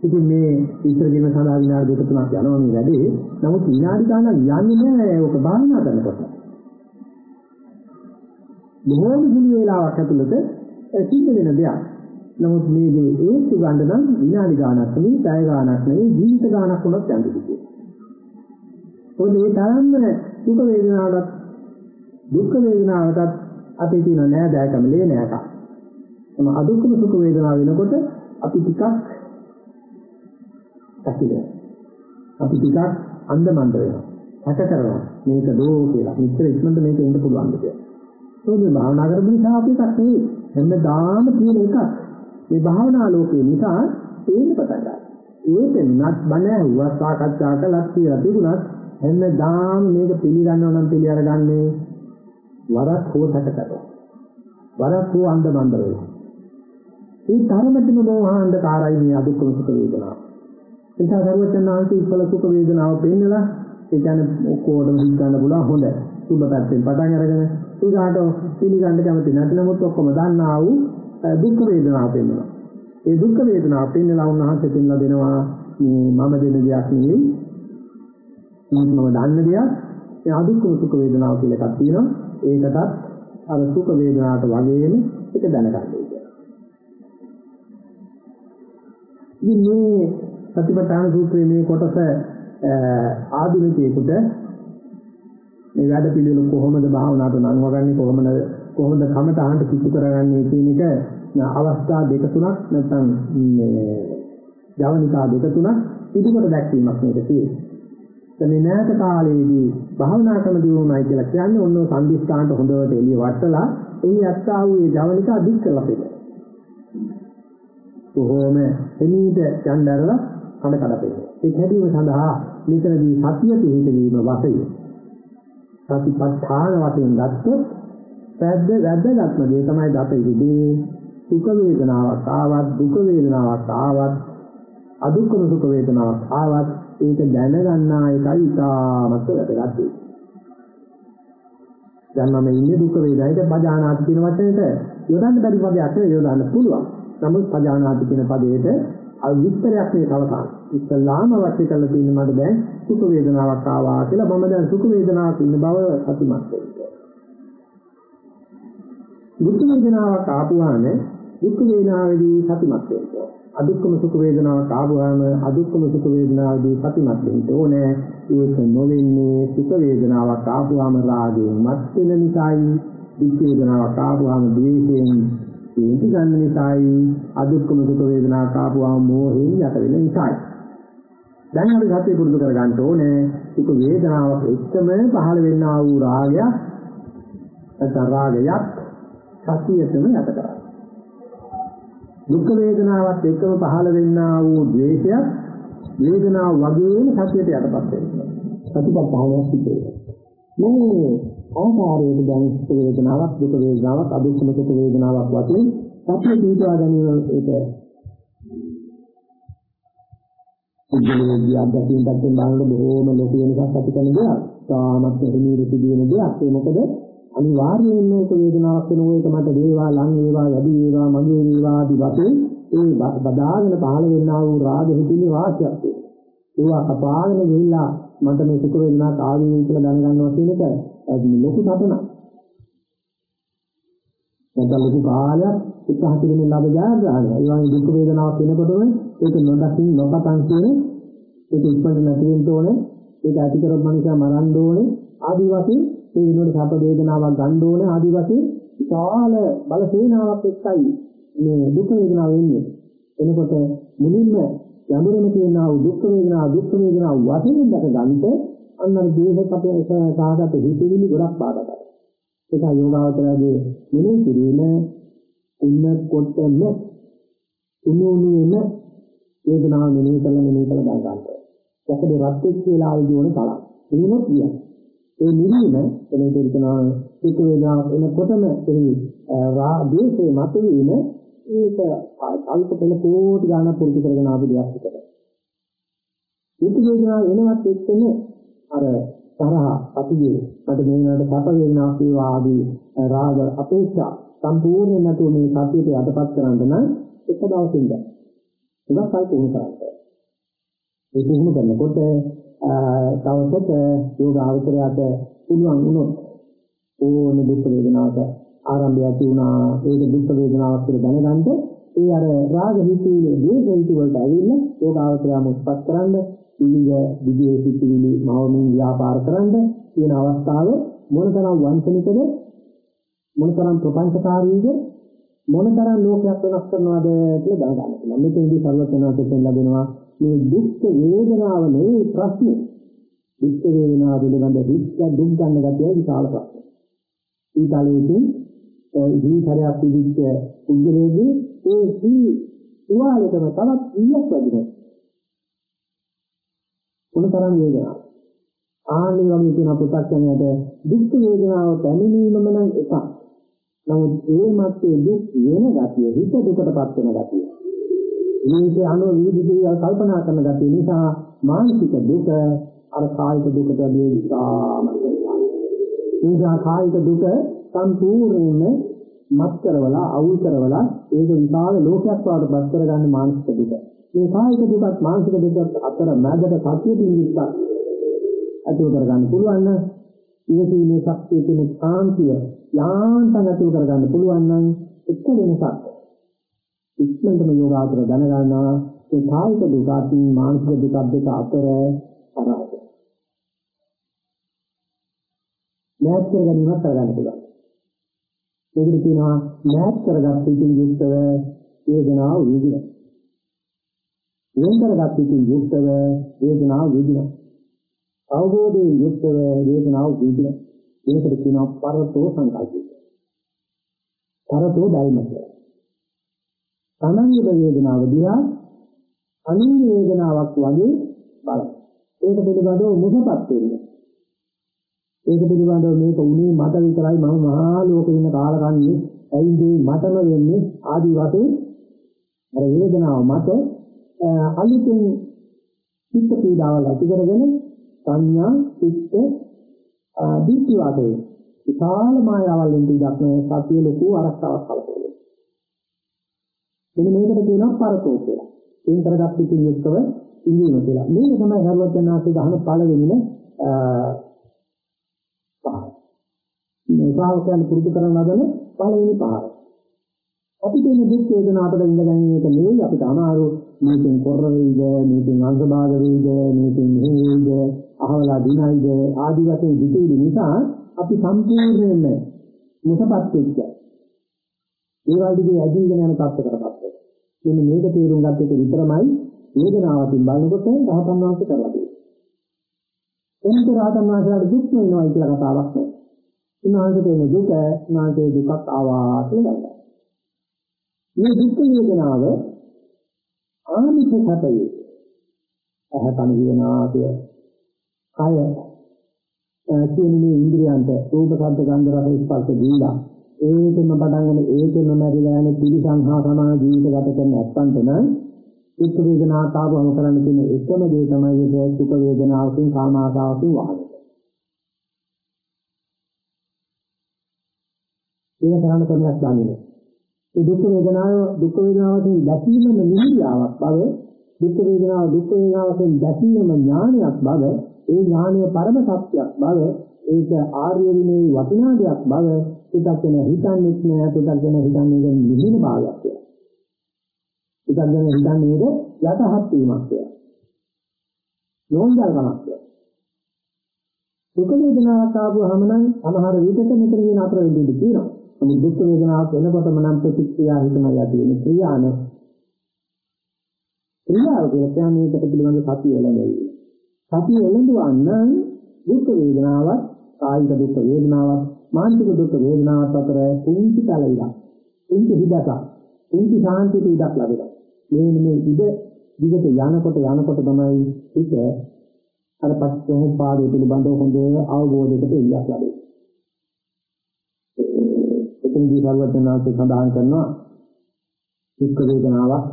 ඉතින් මේ ඉස්සරගෙන සඳහා විනාඩි දෙක තුනක් යනවා මේ වැඩේ. නමුත් විනාඩි ගානක් යන්නේ නැහැ ඕක භාවනා කරනකොට. බොහෝම සුළු වේලාවක් ඇතුළත සිද්ධ වෙන දෙයක්. නමුත් මේ දේ ඒත්තු ගන්න නම් විනාඩි ගානක් නෙවෙයි, පැය ගානක් නෙවෙයි, ජීවිත ගානක් වුණත් යන්න කිව්වා. ඔය මේ තරම්ම සුඛ වේදනාවටත් දුක් වේදනාවටත් අපේ තියෙන නෑදෑකම ලේ නෑක. එම අදුක්කම සුඛ වේදනාව වෙනකොට අපි ටිකක් ඇතිද. අපි ටිකක් අන්දමන්ද වෙනවා. හැක කරනවා. මේක දෝ කියලා. මෙච්චර ඉක්මනට මේක එන්න පුළුවන් කියලා. ඒක මේ භාවනා කරපු නිසා අපි එකක් නෙවෙයි. හැමදාම කියන එකක්. මේ භාවනා ලෝකේ නිසා තේින්න පටන් ගන්නවා. ඒක නත් බණ ඇහුවා සාකච්ඡා කළා කියලා තිබුණත් හැමදාම මේක පිළිගන්නව නම් පිළි අරගන්නේ වරක් හෝ සැක කරනවා. වරක් හෝ අන්දමන්ද වෙනවා. ඒ තරමටම මෝහාන්ධකාරයි මේ අදුක්කම සුඛ වේදනාව. නිසා සර්වචනාංශ ඉස්සල සුඛ වේදනාව පෙන්නලා ඒ කියන්නේ ඔක්කොටම හිතන්න පුළුවන් හොඳ සුබ පැත්තෙන් පටන් අරගෙන ඊගාට පිළිගන්න කැමති නැති නමුත් ඔක්කොම දන්නා වූ දුක් වේදනාව පෙන්වනවා. ඒ දුක් වේදනාව පෙන්වලා උන්වහන්සේ පෙන්ලා දෙනවා මේ මම දෙන දෙයක් නෙවෙයි මම දන්න දෙයක් ඒ අදුක්කම සුඛ වේදනාව කියලා එකක් තියෙනවා. ඒකටත් අර සුඛ වේදනාවට වගේම ඒක දැනගන්න ඕනේ. ඉතින් මේ සතිපට්ඨාන සූත්‍රයේ මේ කොටස ආධුනිකයෙකුට මේ වැඩ පිළිවෙල කොහොමද භාවනාවට නංවගන්නේ කොහොමද කොහොමද කමටහන්ට කිසු කරගන්නේ කියන එක අවස්ථා දෙක තුනක් නැත්නම් මේ ජවනිකා දෙක තුනක් පිටුකට දැක්වීමක් මේක තියෙනවා. මේ නැත කාලයේදී භාවනා කරන දියුණුවයි කියලා කියන්නේ ඔන්න සම්දිස්ථානට හොඳට එළිය වටලා එහි අත්තා වූ ඒ ජවනිකා දික් කරලා පෙන්නන. කොහොම එනීට යnderලා කඩ කඩ පෙන්නන. ඒ හැදීම සඳහා මෙතනදී සතිය පිළිහිදීම වශයෙන් සතිපට්ඨාන වශයෙන් ගත්තොත් වැද්ද වැද්දගත්ම දේ තමයි දත ඉදී සුඛ වේදනාවක් ආවත් දුක වේදනාවක් ආවත් අදුක්කම සුඛ වේදනාවක් ආවත් ඒක දැනගන්නා එකයි ඉතාමත් වැදගත් වෙන්නේ. දැන් මම ඉන්නේ දුක වේදනාවට පජානාති කියන වචනේට යොදන්න බැරි පදයක් නෙවෙයි යොදන්න පුළුවන්. නමුත් පජානාති කියන පදේට විස්තරයක් මේ කවතාවක්. ඉස්ලාම වශයෙන් කරලා තියෙන මට දැන් සුඛ වේදනාවක් ආවා කියලා මම දැන් සුඛ වේදනාවක් ඉන්න බව අතිමත් වෙනවා. දුක් වේදනාවක් ආපුවාම දුක් වේදනාවේදී සතිමත් වෙනවා. අදුක්කම සුඛ වේදනාවක් ආවම අදුක්කම සුඛ වේදනාවේදී සතිමත් වෙන්න ඕනේ. ඒක නොවෙන්නේ සුඛ වේදනාවක් ආවම රාගයෙන් මත් වෙන නිසායි දුක් වේදනාවක් ආවම ද්වේෂයෙන් තේටි ගන්න නිසායි අදුක්කම සුඛ වේදනාවක් ආවම මෝහයෙන් යට වෙන නිසායි. දැන් අපි සතිය පුරුදු කර ගන්න ඕනේ සුඛ වේදනාවක් එක්කම පහළ වෙන්නා වූ රාගයක් නැත්නම් රාගයක් සතියටම යට කරා. දුක් වේදනාවත් එක්කම පහළ වෙන්නා වූ ද්වේෂයක් වේදනාව වගේම සතියට යටපත් වෙනවා. සතිපට්ඨානය සිද්ධ මේ ආකාරයට දැන් සුඛ වේදනාවක් දුක වේදනාවක් අදුක්කම සුඛ වේදනාවක් වශයෙන් සතිය දීලා ගැනීම ඒක ඉන්ද්‍රිය අධ්‍යයනයෙන් දැක්වෙන බාහිර බොහෝම ලොකු වෙනසක් ඇති කරන දෙයක්. තාමත් එහිමීර සිදුවෙන දෙයක්. ඒ මොකද අනිවාර්යයෙන්ම මේක වේදනාවක් වෙන එක මට වේවා ලං වේවා වැඩි වේවා මගේ වේවා ආදී වශයෙන් ඒ බදාගෙන පහළ වෙන්නා වූ රාග හිතිලි වාසියක් තියෙනවා. ඒවා කපාගෙන ගිහිල්ලා මට මේ සුඛ වේදනාවක් ආවේ කියලා දැනගන්නවා කියන එක ලොකු සටනක්. නැත්නම් ලොකු කාලයක් උත්සාහ කිරීමෙන් ලැබ ජයග්‍රහණය. ඒ වගේ දුක් වේදනාවක් වෙනකොටම ඒක නොදකින් නොපතන් කියන ඒක ඉක්මනට නැති වෙන්න ඕනේ. ඒක ඇති කරොත් මනුෂයා මරන්න ඕනේ. ආදී වශයෙන් ඒ වෙනුවට සැප වේදනාවක් ගන්න ඕනේ. ආදී වශයෙන් විශාල බල සේනාවක් එක්කයි මේ දුක් වේදනාව වෙන්නේ. එනකොට මුලින්ම යමුරම කියනා වූ දුක් වේදනාව දුක් වේදනාව වශයෙන් දැක ගන්නට අන්නර දේහකට සාගත හිතෙවිලි ගොඩක් බාධායි. ඒක යෝගාවචරයේ මෙලෙස කිරීම ඉන්නකොටම උණුණුවෙම වේදනාව මෙනෙහි කළ මෙනෙහි කළ බව ගන්නවා. යකඩේ රත් වෙච්ච වෙලාවදී ඕන තරම්. එහෙමත් කියන්නේ. ඒ නිවීම එනේ දෙකනවා දුක් වේදනාවක් එනකොටම එහි රා දේශේ මතුවීම ඒක අල්ප පෙළ කෝටි ගාණක් පුරුදු කරගෙන ආපු දෙයක් විතර. දුක් වේදනා එනවත් එක්කම අර තරහ අතියේ මට මේ වෙනාට සැප වේදනාවක් වේවා ආදී රාග අපේක්ෂා සම්පූර්ණ නැතුව මේ සත්‍යයට යටපත් කරන්න නම් එක දවසින් බෑ. ඒක කල් පුහුණු කරන්න. ඒ පුහුණු කරනකොට තවසට යෝග අවතරයට පුළුවන් වුණොත් ඕන දුක් වේදනාවක ආරම්භය ඇති වුණා ඒක දුක් වේදනාවක් කියලා දැනගන්න ඒ අර රාග හිතේ දේහ හිත වලට ඇවිල්ලා යෝග අවතරය මුස්පත් කරන්න ඉන්දිය විදියේ සිටිවිලි මවමින් ව්‍යාපාර කරන්න තියෙන අවස්ථාව මොනතරම් වංචනිකද මොනතරම් ප්‍රපංචකාරීද මොනතරම් ලෝකයක් වෙනස් කරනවද කියලා දැනගන්න පුළුවන්. මෙතනදී සර්වඥාන්තයෙන් ලැබෙනවා මේ දුක් වේදනාව නෙවෙයි ප්‍රශ්නේ. දුක් වේදනාව පිළිබඳ දුක් දුක් ගන්න ගැතිය විශාල ප්‍රශ්නයක්. ඊතලයේදී ජීවිතයක් පිළිච්ච උද්දේශයේ ඒ සී උවාලකම තවත් ඊයක් වැඩිනවා. මොනතරම් වේදනාවක්. ආන්නේ වගේ තියෙන පුතක්ඥයට දුක් වේදනාව පැමිණීමම නම් එකක්. නමුත් ඒ මැත්තේ දුක් වෙන ගතිය හිත දුකටපත් වෙන ගතිය. මේකේ අනුව විවිධ දේවල් කල්පනා කරන ගතිය නිසා මානසික දුක අර කායික දුකට වඩා විශාලයි. නිසා කායික දුක සම්පූර්ණයෙන්ම මත් කරවලා අවුල් කරවලා ඒක විශාල ලෝකයක් වඩපත් කරගන්න මානසික දුක. මේ කායික දුකත් මානසික දුකත් අතර මැදට සතිය පිළිස්සක් අතුල් කරගන්න පුළුවන් නම් ඉවසීමේ ශක්තිය තියෙන කාන්තිය යාන්තම් අතුල් කරගන්න පුළුවන් නම් එක වෙනසක් ඉක්මනටම යෝගාචර දැනගන්නවා ඒ කායික දුකත් මානසික දුක දෙක අතර පරාසය. මෑත් කර ගැනීමක් කරගන්න පුළුවන්. ඒකට කියනවා මෑත් කරගත් ඉතින් යුක්තව වේදනාව විඳිනවා. වෙන කරගත් ඉතින් යුක්තව වේදනාව විඳිනවා. අවබෝධයෙන් යුක්තව වේදනාව විඳිනවා. ඒකට කියනවා පරතෝ සංකල්පය. පරතෝ ධර්මය. තමන්ගේ වේදනාව දිහා අනිත්‍ය වේදනාවක් වගේ බලන්න. ඒක පිළිබඳව මුසපත් වෙන්න. ඒක පිළිබඳව මේක උනේ මට විතරයි මම මහා ලෝකෙ ඉන්න කාලකන්ණි ඇයි මටම වෙන්නේ ආදි වශයෙන් අර වේදනාව මත අලුතින් චිත්ත පීඩාවල් ඇති කරගෙන සංඥා චිත්ත දිට්ඨි වාදයේ විශාල මායාවල් එන්න ඉඩක් නැහැ. සතිය ලොකු ආරක්ෂාවක් කලකෝලේ මෙන්න මේකට කියනවා පරතෝ කියලා. එයින් කරගත් පිටින් යුක්තව ඉඳීම කියලා. මේක තමයි හරවත්නාසේ දහන පළවෙනිම පහ මේ ශ්‍රාවකයන් පුරුදු කරන ලදන පළවෙනි පහර අපි කියන දුක් වේදනාවට ඉඳ ගැනීමක නෙවෙයි අපිට අමාරු. මේකෙන් කොර වේද මේකෙන් අංගභාග වේද මේකෙන් හේද අහවලා දිනයිද ආදි වශයෙන් විදිහේ නිසා අපි සම්පූර්ණයෙන්ම මුසපත් වෙච්ච ඒ වගේ ඇදීගෙන යන තත්ත්වයකටපත් වෙනවා. මෙන්න මේක තේරුම් ගත්ත එක විතරමයි වේදනාවකින් බලනකොට රහතන් වහන්සේ කරලා තියෙන්නේ. එනික රහතන් වහන්සේලාට දුක් වෙනවා කියලා කතාවක් නෑ. උන්වහන්සේට එන දුක උන්වහන්සේ දුකක් ආවා කියලා ගන්නවා. මේ දුක් වේදනාව ආමිෂ සැපයේ අහ කන විනාශය කය කියන මේ ඉන්ද්‍රියන්ට රූප ශබ්ද ගන්ධ රස ස්පර්ශ දීලා ඒකෙම පටන්ගෙන ඒකෙම මැරිලා යන පිළිසංහා සමාන ජීවිත ගත කරන ඇත්තන්ට නම් දුක් වේදනාවට ආවම කරන්න තියෙන එකම දේ තමයි ඒක සුඛ වේදනාවකින් කාම ආසාවකින් වහන. ඒක කරන්න ක්‍රමයක් දන්නේ ඒ දුක් වේදනාව දුක් වේදනාවෙන් දැකීමම නිහිරියාවක් බව දුක් වේදනාව දුක් වේදනාවෙන් දැකීමම ඥානයක් බව ඒ ඥානය පරම සත්‍යයක් බව ඒක ආර්ය විනේ වටිනා දෙයක් බව පිටක් වෙන හිතන්නේත් නෑ පිටක් වෙන හිතන්නේ නිහින භාවයක් කියලා. පිටක් වෙන හිතන්නේ යටහත් වීමක් කියලා. යෝන්දල්කමක් කියලා. දුක් වේදනාවක් ආවම නම් සමහර විටක මෙතන වෙන අතර වෙන්නේ තියෙනවා. නමුත් දුක් වේදනාවක් එනකොටම නම් ප්‍රතික්‍රියා හිතමයි ඇති වෙන්නේ ක්‍රියාන ක්‍රියාව කියන්නේ මේකට පිළිබඳ සතිය එළඹෙයි සතිය එළඹුවා නම් දුක් වේදනාවක් කායික දුක් වේදනාවක් මානසික දුක් වේදනාවක් අතර කුංචි කලිලා කුංචි හිදක කුංචි සාන්ති පිටක් ලැබෙනවා. මේ මේ ඉද දිගට යනකොට යනකොට තමයි හිත අර පස්සෝපාදයේ පිළිබඳව හොඳ අවබෝධයකට එල්ලක් ලැබෙන්නේ. එතනදී සර්වඥාන්සේ සඳහන් කරනවා දුක් වේදනාවක්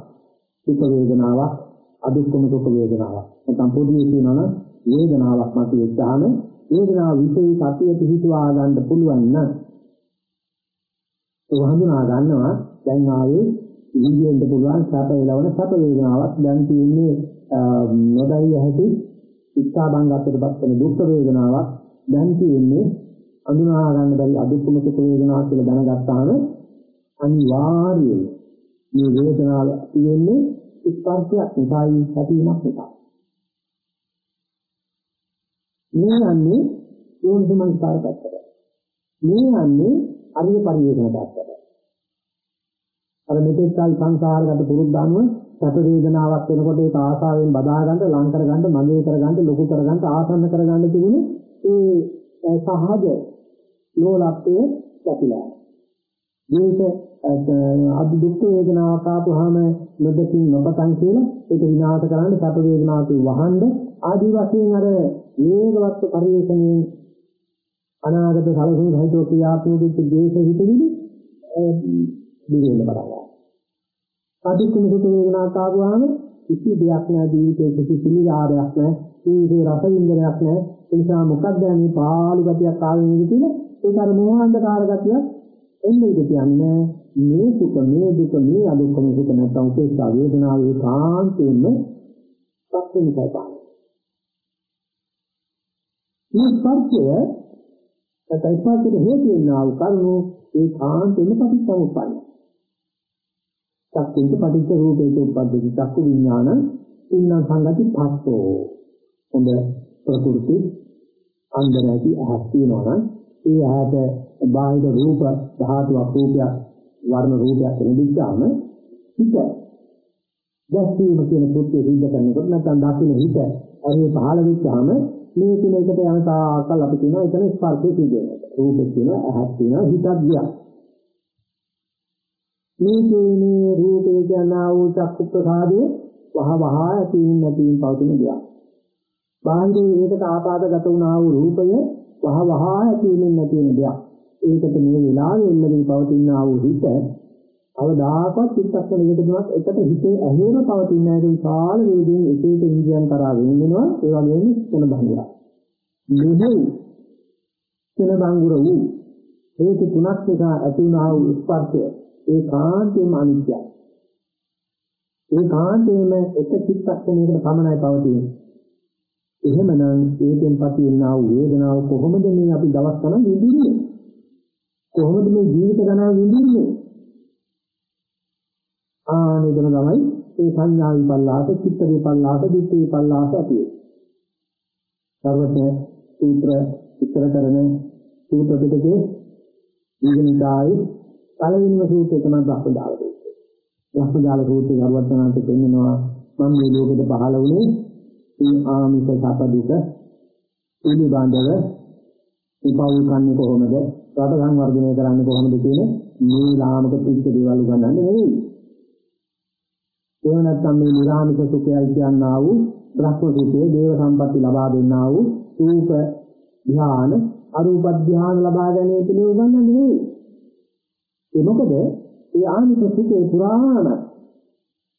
සුඛ වේදනාවක් අදුක්කම සුඛ වේදනාවක්. නැත්නම් පොදුවේ කියනවා නම් වේදනාවක් මත වෙච්චාම වේදනාව විශේෂ සතිය පිහිටුවා ගන්න පුළුවන් නම් ඒ වහඳුනා ගන්නවා. දැන් ආවේ ඉන්දියෙන්ද පුළුවන් සැප එළවන සැප වේදනාවක්. දැන් තියෙන්නේ නොදැයි ඇති ඉච්ඡා බංගත්තටපත් වෙන දුක් වේදනාවක්. දැන් තියෙන්නේ අඳුනා ගන්න බැරි අදුක්කම සුඛ වේදනාවක් කියලා දැනගත්තාම අනිවාර්යයෙන් මේ වේදනාව තියෙන්නේ ස්පර්ශයක් නිසායි ඇතිවීමක් නිසා. මේ යන්නේ යෝනිසමං කාර්යපත්තට. මේ යන්නේ අරිය පරිවේදන පැත්තට. අර මෙතෙක් කල සංසාරගත පුරුද්දානුව සැප වේදනාවක් වෙනකොට ඒක ආසාවෙන් බදා ගන්න, ලං කර ගන්න, මගේ කර ගන්න, ලොකු කර ගන්න, ආසන්න කර ගන්න තිබුණේ ඒ සහජ ලෝලත්වයේ ඇතිලා. මේක අදි දුක් වේදනාවක් ආපුවාම නොදකින් නොපතන් කියලා ඒක විනාශ කරන්න සැප වේදනාවක් වහන්න. ආදි වශයෙන් අර වේගවත් පරිවේශණයෙන් අනාගත සලසුන් සහිතව ක්‍රියාත්මක වෙච්ච දේශ හිතෙන්නේ දිවෙන්න පටන් ගන්නවා. අදුක්කම සුඛ වේදනාවක් ආපුවාම කිසි දෙයක් නැහැ ජීවිතේ කිසි පිළිආරයක් නැහැ ජීවිතේ රස වින්දනයක් නැහැ. ඒ නිසා මොකක්ද මේ පාළු ගතියක් ආවේ නේද කියලා ඒක අර මෝහාන්ධකාර ගතියක් එන්නේ ඉඳ කියන්නේ. මේ සුඛ මේ දුක මේ අදුක්කම සුඛ නැත්නම් උපේක්ෂා වේදනාව ඒකාන්තයෙන්ම සත්‍යනිකයි පාන. මේ ස්පර්ශය සත්‍යස්පර්ශයේ හේතු වෙනා වූ කරුණු ඒකාන්තයෙන්ම පටිච්චසමුප්පන්නයි චක්කුංච පටිච්ච රූපේච උප්පද්දති චක්කු විඥාන ඉන්න සංගති පස්සෝ. හොඳ ප්‍රකෘති අන්දර ඇති අහස් තියෙනවා නම් ඒ ඇහැට බාහිර රූප ධාතුවක් රූපයක් වර්ණ රූපයක් ලැබිච්චාම හිත දැස්වීම කියන කෘත්‍ය සිද්ධ කරනකොට නැත්නම් දකින්න හිත අරේ පහළ වෙච්චාම මේ තුන එකට යන තාකල් අපි කියනවා එතන ස්පර්ශය සිද්ධ වෙනවා රූපේ කියනවා ඇහක් කියනවා හිතක් ගියා මේ කියන්නේ රූපේ කියනා වූ චක්කු ප්‍රසාදයේ වහ වහ ඇතින් නැතින් පවතින දෙයක්. බාහිර ඒකට ආපාදගත වුණා වූ රූපය වහ වහ ඇතින් නැතින දෙයක්. ඒකට මේ වෙලාවේ ඉන්නදී පවතින ආ වූ හිත අවදාකවත් චිත්තක්ෂණ වේදනාවක් එකට හිතේ ඇහෙන පවතින එක විශාල වේදෙන් එක එක ඉන්ද්‍රියන් කරා වෙනවා ඒ වගේම චන බංගුරා. මෙහි චන බංගුර වූ හේතු තුනක් නිසා ඇති වුණා වූ ස්පර්ශය ඒ කාන්තේම අනිත්‍යයි. ඒ කාන්තේම එක චිත්තක්ෂණයකට පමණයි පවතින්නේ. එහෙමනම් ඒකෙන් පතිවෙනා වූ වේදනාව කොහොමද මේ අපි දවස් ගණන් විඳින්නේ? කොහොමද මේ ජීවිත ගණන් විඳින්නේ? ආනෙදන තමයි ඒ සංඥා විපල්ලාස, චිත්ත විපල්ලාස, දිට්ඨි විපල්ලාස ඇති වෙන්නේ. සර්වඥ සූත්‍ර විතර කරන සූත්‍ර පිටකේ ඊගෙනදායි පළවෙනිම සූත්‍රය තමයි බ්‍රහ්මජාල සූත්‍රය. බ්‍රහ්මජාල සූත්‍රය ගරුවත්නාන්ත කියනවා මම මේ ලෝකෙට පහළ වුණේ මේ ආමිෂ සැප දුක පිළිබඳව උපවල් කන්නේ කොහොමද? රට සංවර්ධනය කරන්නේ කොහොමද කියන මේ ලාමක පිච්ච දේවල් උගන්වන්නේ නෙවෙයි. එහෙම නැත්නම් මේ නිරාමික සුඛයයි කියනා වූ බ්‍රහ්ම සුඛයේ දේව සම්පatti ලබා දෙන්නා වූ රූප ධ්‍යාන අරූප ධ්‍යාන ලබා ගැනීම පිළිබඳව උගන්වන්නේ නෙවෙයි. ඒ මොකද ඒ ආනික සුඛේ පුරාණ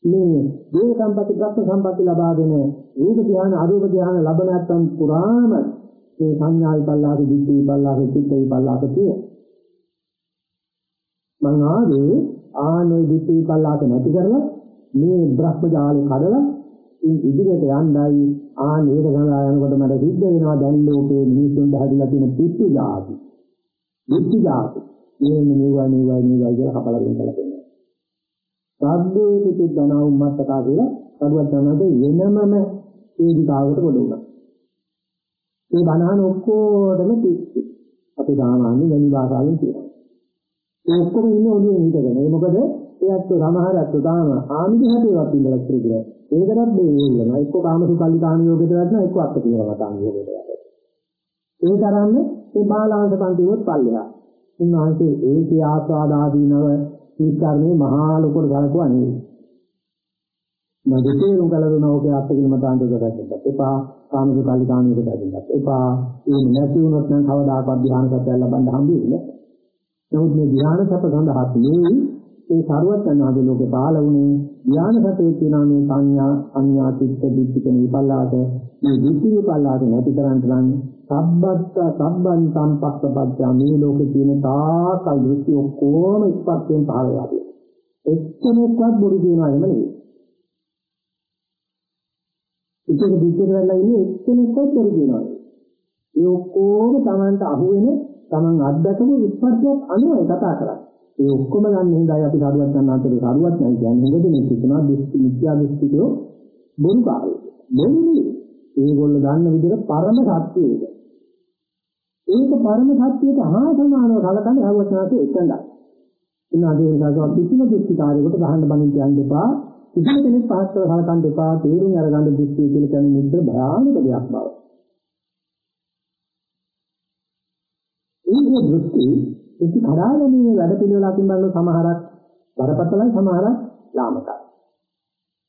මේ දේව සම්පatti ග්‍රස්ත සම්පatti ලබා දෙන රූප ධ්‍යාන අරූප ධ්‍යාන ලබන නැත්නම් පුරාණ මේ සංඥා විපල්ලාස දිට්ඨි විපල්ලාස චිත්ත විපල්ලාස කිය. මං ආවේ ආනේ දිට්ඨි විපල්ලාස නැති කරලා මේ බ්‍රහ්මජාලේ කඩලා ඉදිරියට යන්නයි ආ මේක සඳහා යනකොට මට සිද්ධ වෙනවා දැන් ලෝකේ මිනිසුන් හැදිලා තියෙන පිස්සු જાති. පිස්සු જાති. මේ මේවා මේවා මේවා කියලා කපලා දෙන්න කලකිනවා. සාද්දේ පිටු ධන උම්මත්තකා කියලා කඩුවක් ගන්නද වෙනමම වේදිකාවකට කොට උනා. මේ බණහන ඔක්කොටම පිස්සු. අපි සාමාන්‍ය වැනි භාෂාවෙන් කියනවා. ඒ ඔක්කොම ඉන්නේ ඔළුවේ හිටගෙන. ඒ මොකද ඒත් සමහරක් තාම ආමික හැටේවත් ඉඳලා ඉතිරිද. ඒකටත් මේ වෙන්න. එක්ක කාමසුකල්ලි කාම යෝගයට වැටෙනවා එක්ක අත්ති කියලා කාම යෝගයට වැටෙනවා. ඒ තරම්ම මේ බාලාංශ පන්තිවොත් පල්ලෙහා. උන්වහන්සේ ඒකේ ආස්වාද ආදීනව විස්තරනේ මහා ලොකුට ගලකුවා නෙවෙයි. මදේතේරුම් කලදුන ඕකේ අත්කින මතාන්ත දෙකට එපා. කාමසු කල්ලි කාමියකට දෙන්නත් එපා. ඒ නැති වුණොත් නම් කවදාකවත් ධ්‍යාන සත්‍යය ලබන්න හම්බෙන්නේ නමුත් මේ ධ්‍යාන සත්‍ය සඳහා නෙවෙයි මේ සරුවත් යනවාද ලෝකේ පහළ වුණේ ඥාන සතේ තියෙනවා මේ සංඥා අඤ්ඤා චිත්ත දිට්ඨික විපල්ලාට මේ දිට්ඨි විපල්ලාට නැති කරන්න නම් සබ්බත්ත සම්බන් සම්පස්සපච්චා මේ ලෝකේ තියෙන තාකල් දෘෂ්ටි ඔක්කොම ඉස්පස්යෙන් පහළ වෙලා තියෙනවා. එක්කෙනෙක්වත් බොරු කියනවා එහෙම නෙවෙයි. ඒක දිත්තේ වෙලා ඉන්නේ එක්කෙනෙක්වත් බොරු කියනවා ඒ ඔක්කොම Tamanට අහුවෙන Taman අත්දැකපු ඉස්පස්යක් අනුවයි කතා කරන්නේ. ඒ ඔක්කොම ගන්න හින්දායි අපි සාරුවත් ගන්න අතරේ සාරුවත් නැහැ කියන්නේ හොඳ දෙනෙක් කියනවා දෘෂ්ටි මිත්‍යා දෘෂ්ටිකෝ බොරු කාරයෝ බොරුනේ ඒගොල්ලෝ දන්න විදිහට පරම සත්‍යය ඒක ඒක පරම සත්‍යයට හා සමානව කලකන්නේ හවුවචනාතේ එකඟයි. ඉන්න අද ඒ නිසා කිසිම දෘෂ්ටිකාරයෙකුට ගහන්න බලින් කියන්න එපා. කිසිම කෙනෙක් පහත් කරලා කලකන්න එපා. තේරුම් අරගන්න දෘෂ්ටිය කියලා කියන්නේ නිද්‍ර භයානක දෙයක් බව. ඒ දෘෂ්ටි ඉති කඩාගැනීමේ වැඩ පිළිවෙල අතින් බලන සමහරක් බරපතලයි සමහරක් ලාමකයි.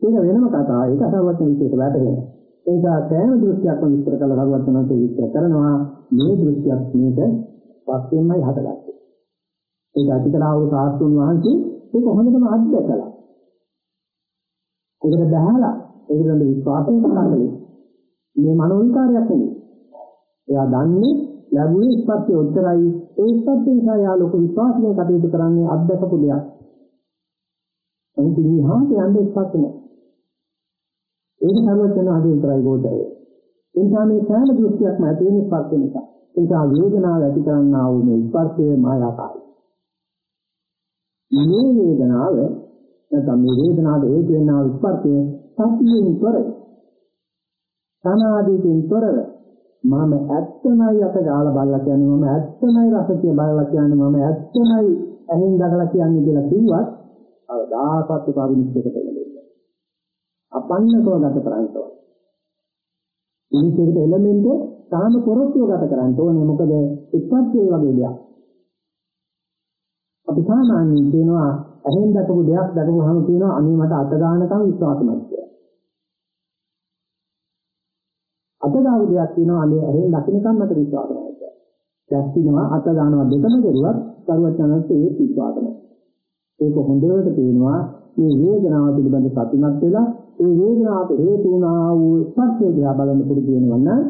ඒක වෙනම කතාවක්. ඒක අසවචන විශේෂ වැටෙනවා. ඒ නිසා සෑම දෘෂ්ටියක්ම විස්තර කළ භගවතුන්ට විස්තර කරනවා මේ දෘෂ්ටියක් මේක පස්සෙන්මයි හටගත්තේ. ඒක අතිකරාව සාස්තුන් වහන්සේ ඒක හොඳටම අත්දැකලා. ඒකට බහැලා ඒකට විශ්වාසයෙන් කරන්නේ මේ මනෝවිකාරයක් නෙවෙයි. එයා දන්නේ ලැබුණේ ස්පර්ශය උත්තරයි ඒ ස්පර්ශය නිසා යා ලොකු විශ්වාසයෙන් කටයුතු කරන්නේ අත්දැකපු දෙයක්. එනිසා විහාට යන්නේ ස්පර්ශ නෑ. ඒක සර්වඥ ආදී විතරයි ගෝචරය. ඒ නිසා මේ සෑම දෘෂ්ටියක්ම ඇති වෙන ස්පර්ශ නිසා. ඒ නිසා වේදනාව ඇති කරන්නා වූ මේ ස්පර්ශය මායාකාරයි. මේ වේදනාව නැත්නම් මේ වේදනාවට හේතු වෙනා වූ ස්පර්ශය සත්‍යයෙන් තොරයි. සමාධියෙන් තොරව මම ඇත්තමයි අත ගාලා බලලා කියන්නේ මම ඇත්තමයි රසකේ බලලා කියන්නේ මම ඇත්තමයි ඇහෙන් දකලා කියන්නේ කියලා කිව්වත් අවදාපත් උපාවිනිශ්චයකට එන්නේ. අපන්නකව ගත කරන්න ඕනේ. ඉනිසෙකට එළමෙන්ට තාම පොරොත්තුව ගත කරන්න ඕනේ මොකද ඉස්සත් ඒ වගේ දෙයක්. අපි සාමාන්‍යයෙන් කියනවා ඇහෙන් දැකපු දෙයක් දැකපුවාම කියනවා අනේ මට අත ගන්නකම් විශ්වාසමත් කියලා. අත ගාව දෙයක් කියනවා අනේ ඇහෙන් දකින්නකම් මට විශ්වාසමත් කියලා. දැක්ිනවා අත ගන්නවා දෙකම කරුවත් කරුවත් යනත් ඒ විශ්වාසමත්. ඒක හොඳට පේනවා මේ වේදනාව පිළිබඳ සතුටුමත් වෙලා ඒ වේදනාවට හේතු වුණා වූ ස්පර්ශය දිහා බලන්න පුරුදු වෙනවා නම්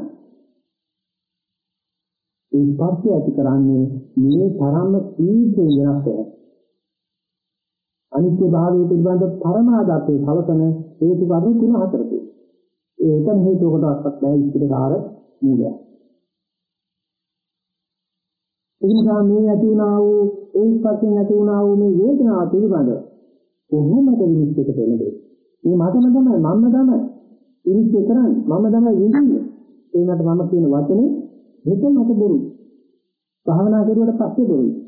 ඒ ස්පර්ශය ඇති කරන්නේ මේ තරම්ම තීව්‍ර වෙනස් වෙනවා. අනිත්‍ය භාවය පිළිබඳ පරමාදත්තේ කලකන හේතු කරුණු තුන හතරකේ. ඒකම හේතු කොටසක් නැහැ ඉස්තිරකාර මූලය. ඒ නිසා මේ ඇති වුණා වූ ඒ ස්පර්ශයෙන් ඇති වුණා වූ මේ වේදනාව පිළිබඳ කොහොමද නිශ්චිත වෙන්නේ? මේ මතම තමයි මම තමයි ඉරිච්ච කරන්නේ මම තමයි විඳින්නේ ඒකට මම කියන වචනේ මෙතන මත බොරු භාවනා කරුවට පස්සේ බොරුයි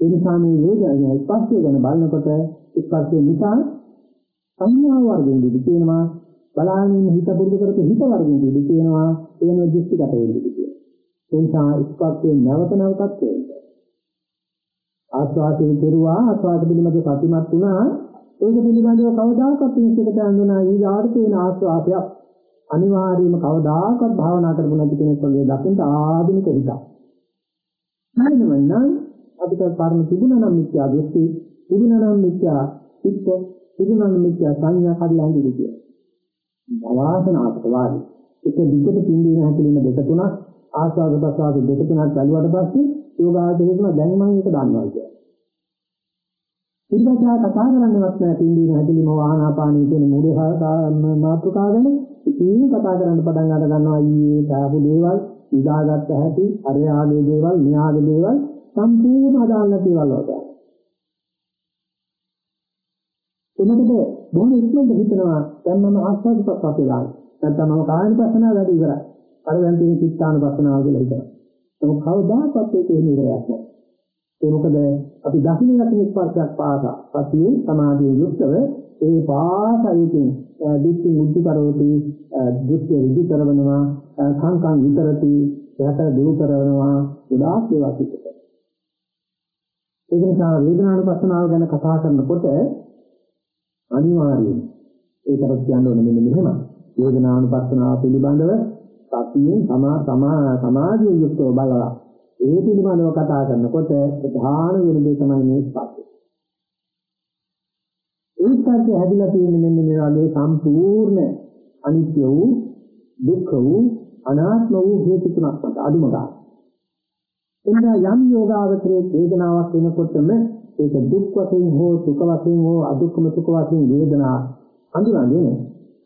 ඒ නිසා මේ වේදනාව ස්පර්ශය ගැන බලනකොට ස්පර්ශය නිසා සංඥා වර්ගෙන් දිවි කියනවා බලාගෙන හිත පුරුදු කරපු හිත වර්ගෙන් දිවි කියනවා එන දෘෂ්ටිගත වෙන්නේ කියනවා. ඒ නිසා ස්පර්ශය නැවත නැවතත් කියනවා ආස්වාදයෙන් කෙරුවා ආස්වාද පිළිබඳ සතිමත් වුණා. ඒක පිළිබඳව කවදාකවත් පිළිසිකට යන්නා ඊගාට තියෙන ආස්වාදයක් අනිවාර්යයෙන්ම කවදාකවත් භාවනා කරපු නැති කෙනෙක් වගේ දකින්න ආධුනික හිතක්. නැත්නම් අපිට පරණ තිබුණා නම් මිත්‍යා දෘෂ්ටි, තිබුණා නම් මිත්‍යා චිත්ත, තිබුණා නම් මිත්‍යා සංඥා කඩලා හඳුනි කිය. බවාසනාවට වාදී. ඒක විදිහට පින්දීන හැකලින දෙක තුනක් ආස්වාද ප්‍රසආද දෙක තුනක් බැලුවට පස්සේ යෝගාචරයෙන් දැන් මම ඒක දන්නවා කියන්නේ. ඉතින්සා කතා කරන්නවත් නැහැ පින්දීන හැදලිම වාහනාපානී කියන මූලික මාතෘකාව ගැන ඉතින් කතා කරන්න පටන් අර ගන්නවා ඊයේ දාපු දේවල් ඉදාගත්ත හැටි අරයාගේ දේවල් මෙයාගේ දේවල් සම්පූර්ණ අදාළ නැති දේවල් වලට. එනකොට බොහොම ඉක්මනට හිතනවා දැන් මම ආස්වාද ප්‍රසාරය දාන. නැත්නම් මම කායන පස්සනාව වැඩි ඉවරයි. අර දැන් තියෙන චිත්තාන පස්සනාව කියලා හිතනවා. ඒක කවදාකවත් ඒක එහෙම ඉවරයක් නැහැ. ඒ මොකද අපි දකින්න ලක්ෂණ ස්පර්ශයක් පාසා සතියේ සමාධියේ යුක්තව ඒ පාසයෙන් දිට්ඨි මුද්ධි කරෝති දෘෂ්ටි ඍජු කරවනවා සංකම් විතරති එහට දුරු කරවනවා උදාස් ඒවා පිටත ඒ නිසා වේදනානුපස්සනාව ගැන කතා කරනකොට අනිවාර්යයෙන් ඒකට කියන්න ඕනේ මෙන්න මෙහෙම වේදනානුපස්සනාව පිළිබඳව සතියෙන් සමා සමා සමාධිය යුක්තව බලලා ඒ පිළිබඳව කතා කරනකොට ප්‍රධාන වෙන දේ තමයි මේ ස්පර්ශය. සංස්කාරය හැදිලා තියෙන්නේ මෙන්න මේ වගේ සම්පූර්ණ අනිත්‍ය වූ දුක්ඛ වූ අනාත්ම වූ හේතු තුනක් මත අදුම ගන්න. එනිසා යම් යෝගාවචරයේ වේදනාවක් වෙනකොටම ඒක දුක් වශයෙන් හෝ සුඛ වශයෙන් හෝ අදුක්ඛම සුඛ වශයෙන් වේදනා හඳුනන්නේ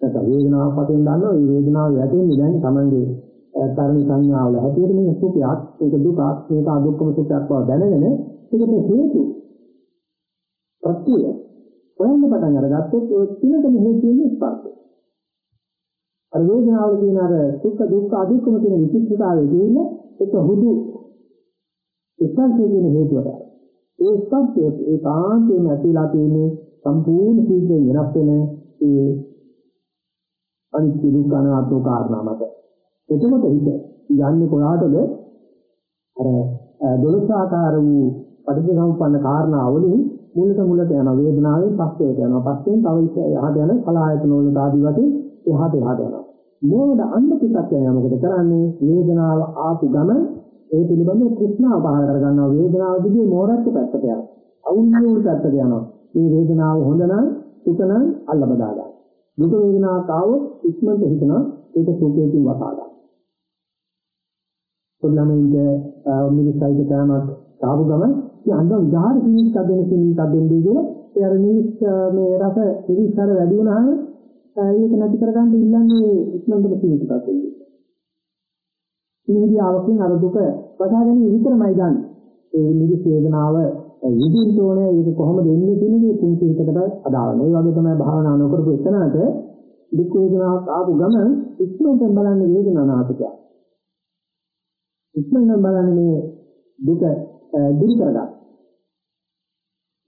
නැත්නම් වේදනාවක් වශයෙන් දන්නවා මේ වේදනාව වැටෙන්නේ දැන් Tamange තරණ සංඥාවල හැටියට මේ සුඛයක් ඒක දුකක් මේක අදුක්ඛම සුඛයක් බව දැනගෙන ඒකට හේතු. ප්‍රත්‍ය. හොයන්න පටන් අරගත්තොත් ඒ තුනකම හේතු වෙන්නේ ස්පර්ශය. අර වේදනාවල තියෙන අර සුඛ දුක්ඛ අදුක්ඛම කියන විචිත්තතාවයේ තියෙන ඒක හුදු ස්පර්ශයේ තියෙන හේතුවට. ඒ ස්පර්ශයේ ඒකාන්තයෙන් ඇතිලා තියෙන්නේ සම්පූර්ණ සිද්ධ වෙනස් වෙන ඒ අනිත්‍ය දුක්ඛ අනාත්ම කාරණා මත. එතකොට හිත යන්නේ කොහාටද? අර දොළොස් ආකාර වූ පටිච්චසමුප්පන්න කාරණා වලින් මුලට මුලට යන වේදනාවෙන් පස්සේට යනවා. පස්සෙන් තව එහාට යන කලායතන වල ආදී වශයෙන් එහාට එහාට යනවා. මොකද අන්න පිටක් යනවා මොකද කරන්නේ? වේදනාව ආපු ගමන් ඒ පිළිබඳව කෘෂ්ණාව පහල කර ගන්නවා. වේදනාව දිගේ මෝරච්ච පැත්තට යනවා. අවුල්නියුල් පැත්තට යනවා. මේ වේදනාව හොඳ නම් සුඛ නම් අල්ල බදා ගන්න. දුක වේදනාවක් ආවොත් ඉක්මනට හිතනවා ඒක සුඛයෙන් වසා ගන්න. පොළමෙන්ද මිනිස්සයිද කෑමක් ආපු ගමන් ඉතින් අnder විහාර කිනික් අදෙන කිනික් අදෙන් දෙගෙන ඒ අර මිනිස් මේ රස පිරිසර වැඩි වුණාම ඒක නැති කරගන්න ඉල්ලන්නේ ඉක්මනට කිනික් අදෙන්. ඉන්දියාවකින් අර දුක වසාගෙන විතරමයි ගන්න. ඒ මිනිස් වේදනාව විදිහට ඕනේ ඒක කොහොමද එන්නේ කියන එක පුංචි එකකට අදාළ. මේ වගේ තමයි භාවනා නොකරපු එකනට දුක් වේදනාවක් ආපු ගමන් ඉක්මනට බලන්නේ වේදනාව නාටකය. ඉක්මනට බලන්නේ මේ දුක දුරු කරගන්න.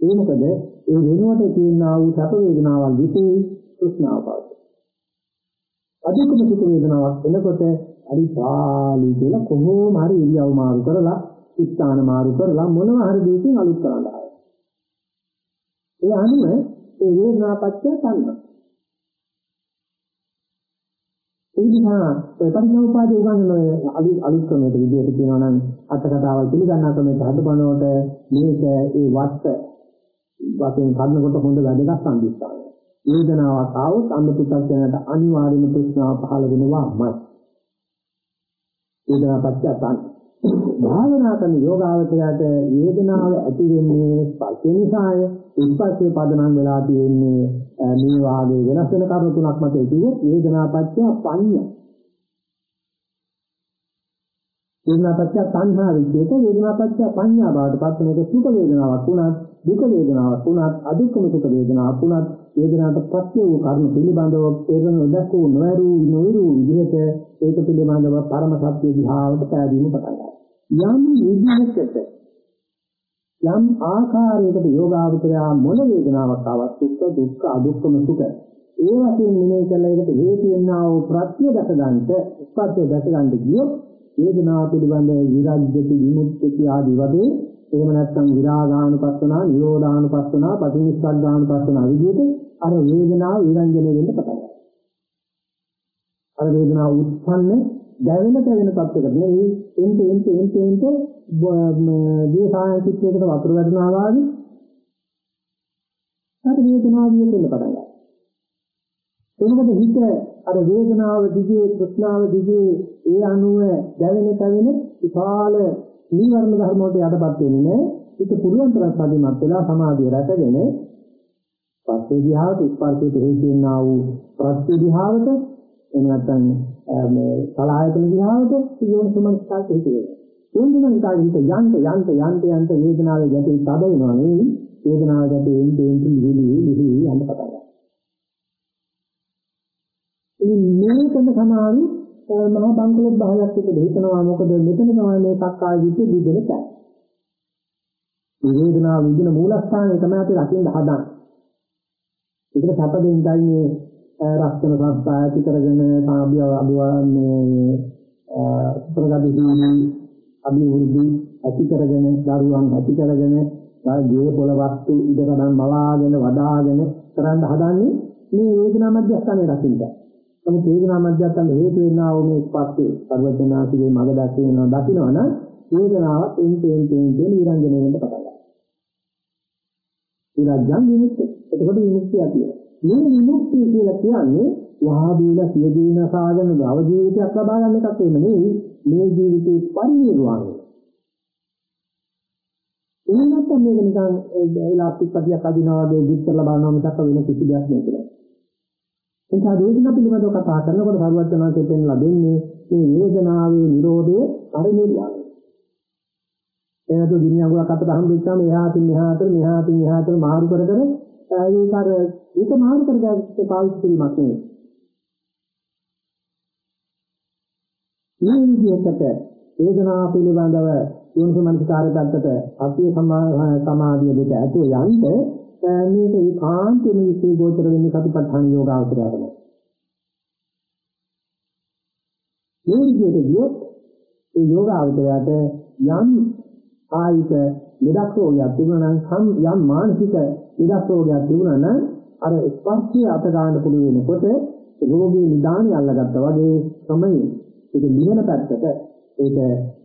ඒ මොකද ඒ වෙනුවට තියෙනා වූ සැප වේදනාවල් විසේ තෘෂ්ණාව පවතී. අධිකම සුඛ වේදනාවක් එනකොට අරිපාලි කියලා කොහොම හරි ඉරියව් මාරු කරලා ස්ථාන මාරු කරලා මොනවා හරි දෙයකින් අලුත් කරන්න ආවා. ඒ අනුව ඒ වේදනාපත්‍ය තණ්හා. ඒ නිසා ඒ පරිණෝපාදී උගන්වන අලුත් අලුත් ක්‍රමයක විදිහට කියනවා නම් අට කතාවල් පිළිගන්නා ක්‍රමයට හදබනකොට මේක ඒ වත් වශයෙන් ගන්නකොට හොඳ වැදගත් සම්දිස්ථානය. වේදනාවක් ආවොත් අන්න පුතත්ජනට අනිවාර්යම තෘෂ්ණාව පහළ වෙනවාමයි. වේදනාපත්‍ය තණ්හා භාවනා කරන යෝගාවචරයට වේදනාව ඇති වෙන්නේ ස්පර්ශ නිසාය. ස්පර්ශයේ පදනම් වෙලා තියෙන්නේ මේ වාගේ වෙනස් වෙන කරුණු තුනක් මත ඒකේ වේදනාපත්‍ය පඤ්ඤා. වේදනාපත්‍ය සංහා විද්‍යක වේදනාපත්‍ය පඤ්ඤා බවට පත් වෙන එක සුඛ වේදනාවක් වුණත් දුක වේදනාවක් වුණත් අදුක්කම සුඛ වේදනාවක් වුණත් වේදනාවට පත්‍ය වූ කර්ම පිළිබඳව ඒකන නොදකෝ නොවරු නොවිරු විදිහට ඒක පිළිබඳව පරම සත්‍ය දිහාවට පෑදීම පටන් ගන්නවා. යම් විදිහකට යම් ආකාරයකට යෝගාවචරය මොන වේදනාවක් ආවත් සුඛ දුක්ඛ අදුක්ඛම සුඛ ඒ වශයෙන් මෙනෙහි කළ එකට හේතු වෙනා වූ ප්‍රත්‍ය දැක ගන්නට ස්පර්ශය දැක ගන්නට ගියොත් වේදනාව පිළිබඳ විරාග්‍යති විමුක්ති ආදී වශයෙන් එහෙම නැත්නම් විරාගානුපස්සනා නිරෝධානුපස්සනා පටිනිස්සග්ගානුපස්සනා විදිහට අර වේදනාව විරංජනය වෙන්න පටන් ගන්නවා අර වේදනාව උත්පන්න දැවෙන දැවෙන තත්යකට නෙවෙයි එන්ට එන්ට එන්ට එන්ට මේ සායනිකයකට වතුර වැටෙනවා වගේ අර වේදනාව වියෙන්න පටන් ගන්නවා. එතකොට හිත අර වේදනාව දිගේ ප්‍රශ්නාව දිගේ ඒ අනුව දැවෙන දැවෙන විශාල නීවරණ ධර්ම වලට යටපත් වෙන්නේ නැහැ. ඒක පුරුවන් තරම් සාධිමත් වෙලා සමාධිය රැකගෙන පස්සේ දිහාවට ස්පර්ශයට හේතු වෙනා වූ ප්‍රත්‍ය දිහාවට එහෙම නැත්නම් මේ සලආයතන දිහාවට යෝන සමස්කාරට හිතේ. යෝන සමස්කාරට හිත යන්ත යන්ත යන්ත යන්ත වේදනාවේ ගැටේ තද වෙනවා නෙවෙයි වේදනාව ගැටේ එන්න එන්න නිවිලි නිවිලි යන්න පටන් ගන්නවා. ඉතින් මේකම සමාන මහා බංගලොත් භාවයක් එක දෙහිතනවා මොකද මෙතන තමයි මේ සක්කාය දිට්ඨිය විදින තැන. මේ වේදනාව විදින මූලස්ථානය තමයි අපි රකින්න හදන්නේ. ඒකට සැප දෙන්නයි රක්ෂණ සංස්ථා ඇති කරගෙන සාභ්‍ය අභිවන්නේ ප්‍රගතිශීලී අභිවෘද්ධි ඇති කරගෙන දරුවන් ඇති කරගෙන ගේ පොළ වස්තු ඉදකඩම් මවාගෙන වදාගෙන කරන්න හදන්නේ මේ වේදනා මධ්‍යස්ථානයේ රකින්න. නමුත් වේදනා මධ්‍යස්ථාන හේතු වෙනා වූ මේ ස්පර්ශේ සර්වඥාසිගේ මඟ දැක්වෙනවා දකින්නවනම් වේදනාව එන් තෙන් තෙන් තෙන් නිරංජනය වෙන්න පටන් ගන්නවා. විරජ්‍යං විමුක්තිය. එතකොට විමුක්තිය තියෙනවා. මේ විමුක්තිය කියලා කියන්නේ වහා දීලා සිය දින සාගන ගව ජීවිතයක් ලබා ගන්න එකක් නෙමෙයි මේ ජීවිතේ පරිණිරවාණය. එහෙම නැත්නම් මේක නිකන් ඉලාස්ටික් පටියක් අදිනවා වගේ විස්තර ලබනවා මිසක් වෙන කිසි දෙයක් නෙවෙයි. එතන වේදනාව පිළිබඳව කතා කරනකොට සරුවචනාංශයෙන් පෙන්ලා දෙන්නේ මේ වේදනාවේ Nirodhe පරිණිරවාණය. එනතු දින අඟුලක් අතට හම්බෙච්චාම එහාටින් මෙහාට මෙහාටින් එහාට මාරු කර කර ඒක අර ඒක මාරු කරගන්න පාවිච්චි කිරීමක් නෙවෙයි. මේ විදිහට වේදනාව පිළිබඳව යොන්සමනිකාරය පැත්තට අපේ සමාධිය දෙක ඇතුළේ යන්න මේක ඒකාන්තයෙන්ම විශ්ේ ගෝචර වෙන්නේ සතිපට්ඨාන යෝගාවචරය තමයි. මේ විදිහට ගියොත් ඒ යෝගාවචරයට යම් කායික ලෙඩක් රෝගයක් තිබුණා නම් යම් මානසික ලෙඩක් රෝගයක් තිබුණා නම් අර ස්පර්ශය අත ගන්න පුළුවන් වෙනකොට රෝගී නිදාණි අල්ලගත්තා වගේ තමයි ඒක නිවන පැත්තට ඒක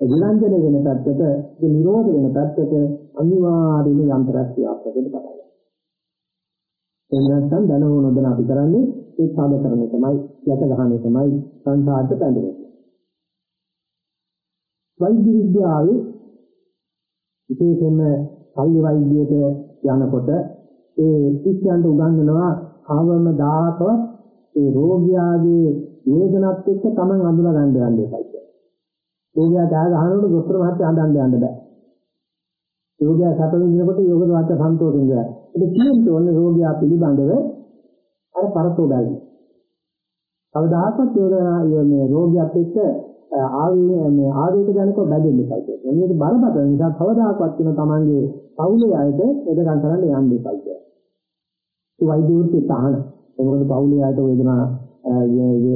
විලංජන වෙන පැත්තට ඒක නිරෝධ වෙන පැත්තට අනිවාර්යයෙන්ම යන්ත්‍රයක් ක්‍රියාත්මක වෙන්න පටන් ගන්නවා. ඒ නැත්නම් දැනව නොදැන අපි කරන්නේ ඒ සාද කරන එකමයි යට ගහන එකමයි සංසාරට බැඳෙන්නේ. වෛද්‍ය විද්‍යාවේ විශේෂයෙන්ම ශල්‍ය වෛද්‍යයට යනකොට ඒ ශිෂ්‍යයන්ට උගන්වනවා කවම දායකවත් ඒ රෝගියාගේ වේදනත් එක්ක Taman අඳුන ගන්න යන්න එපා කියලා. රෝගියා දාග අහනකොට දොස්තර මහත්තයා අඳන්න යන්න බෑ. රෝගියා සැප විඳිනකොට යෝගද වාච සන්තෝෂෙන් ගියා. ඒක කියන්නේ ඕනේ රෝගියා පිළිබඳව අර පරතෝ බැලුම. කවදාහක්වත් යෝගනා මේ රෝගියාත් එක්ක ආවේ මේ ආවේග ජනකව බැඳෙන්න එපා කියලා. මේක බලපතල නිසා කවදාකවත් වෙන තමන්ගේ පවුලේ අයට එදගන් කරන්න යන්න එපා කියලා. ඒ වෛද්‍ය වෘත්තිය තහන. ඒකෝද පවුලේ අයට වේදනා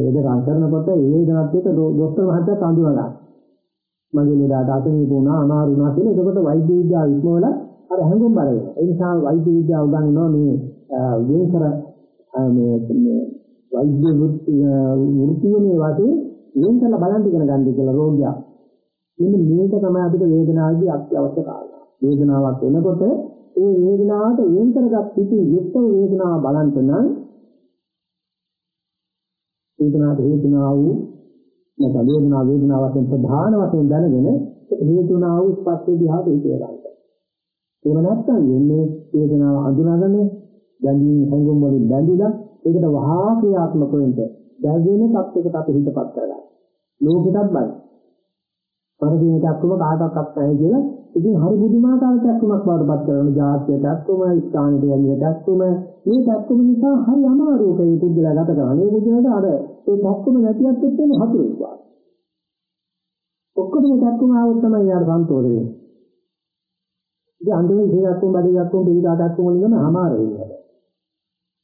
එදගන් කරනකොට ඒ වේදනාවත් එක්ක ડોක්ටර් මහත්තයා තඳුරනවා. මගේ ලෙඩට අතනීප වුණා අමාරු වුණා කියලා. එතකොට වෛද්‍ය විද්‍යාව ඉක්මවල අර හැඟුම් බර වෙනවා. ඒ නිසා වෛද්‍ය විද්‍යාව උගන්වනවා මේ වෙනකර මේ වෛද්‍ය වෘත්තියේ මේ වාසිය වෙන කරලා බලන්න ඉගෙන ගන්න කියලා රෝගියා. මෙන්න මේක තමයි අපිට වේදනාවේදී අත්‍යවශ්‍ය කාරණා. වේදනාවක් එනකොට ඒ වේදනාවට වෙන කරගත් පිටු යුක්ත වේදනාව බලන්න නම් වේදනාවට හේතුනා වූ නැත්නම් වේදනාව වේදනාව වශයෙන් ප්‍රධාන වශයෙන් දැනගෙන හේතුනා වූ ස්පර්ශය දිහාට හිතේ ගන්න. එහෙම නැත්නම් වෙන්නේ වේදනාව අඳුනගෙන දැනීම සංගම් වලින් බැඳිලා ඒකට වහා ක්‍රියාත්මක වෙන්න දැල්වෙන තත්යකට අපි හිතපත් කරගන්න. ලෝකෙටත් බයි. පරිදීනට අක්කම කාටවත් නැහැ කියලා ඉතින් හරි බුදුමාතාව චක්කුමක් බවටපත් කරන ජාතිය චක්කුම ස්ථානික යන්නේ චක්කුම මේ චක්කුම නිසා හරි අමාරුක මේ පුදුලා ගත කරන. මේ පුදුලට අර ඒ චක්කුම නැතිවත් එක්කම හතුරු වෙනවා. ඔක්කොම චක්කුම ආවොත් තමයි යාර සන්තෝෂ වෙන්නේ. ඉතින් අන්තිමේ මේ චක්කුම බඩේ චක්කුම පිළිදා චක්කුම වලින්ම අමාරු වෙනවා.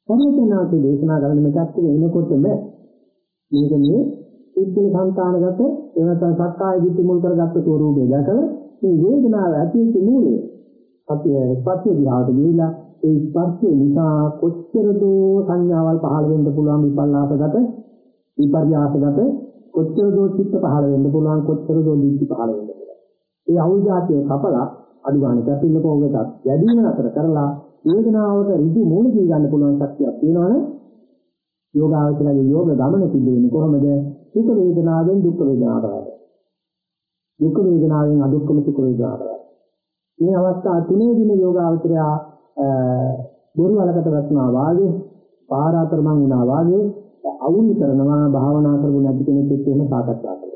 පරිවර්තනාවේ දේශනා කරන මේ චක්කුම එනකොටම මේක මේ සිද්ධි සංකානගත එනතන සක්කාය දිට්ඨි මුල් කරගත්ත ස්වරූපය දැකලා මේ වේදනාව ඇතිවෙච්ච මූලය. අපි ස්පර්ශය දිහාට ගිහිලා ඒ ස්පර්ශය නිසා කොච්චර දෝ සංඥාවල් පහළ වෙන්න පුළුවන් විපල්ලාසගත විපර්යාසගත කොච්චර දෝ චිත්ත පහළ වෙන්න පුළුවන් කොච්චර දෝ දිට්ඨි පහළ වෙන්න පුළුවන්. ඒ අවුජාතිය කපලා අදුගාන කැපිල්ල කෝගකට වැඩි වෙන අතර කරලා වේදනාවට ඍජු මූල දී ගන්න පුළුවන් ශක්තියක් තියෙනවනේ යෝගාවචරයේ යෝග ගමන තිබෙන්නේ කොහොමද? සුඛ වේදනාවෙන් දුක් වේදනාවට. දුක් වේදනාවෙන් අදුක්කම සුඛ වේදනාවට. මේ අවස්ථා තුනේදීම යෝගාවචරය බොරු වලකට වැටෙනවා වාගේ, පාර අතරමං වුණා වාගේ අවුල් කරනවා භාවනා කරගන්න නැති කෙනෙක් එක්ක එහෙම සාකච්ඡා කරනවා.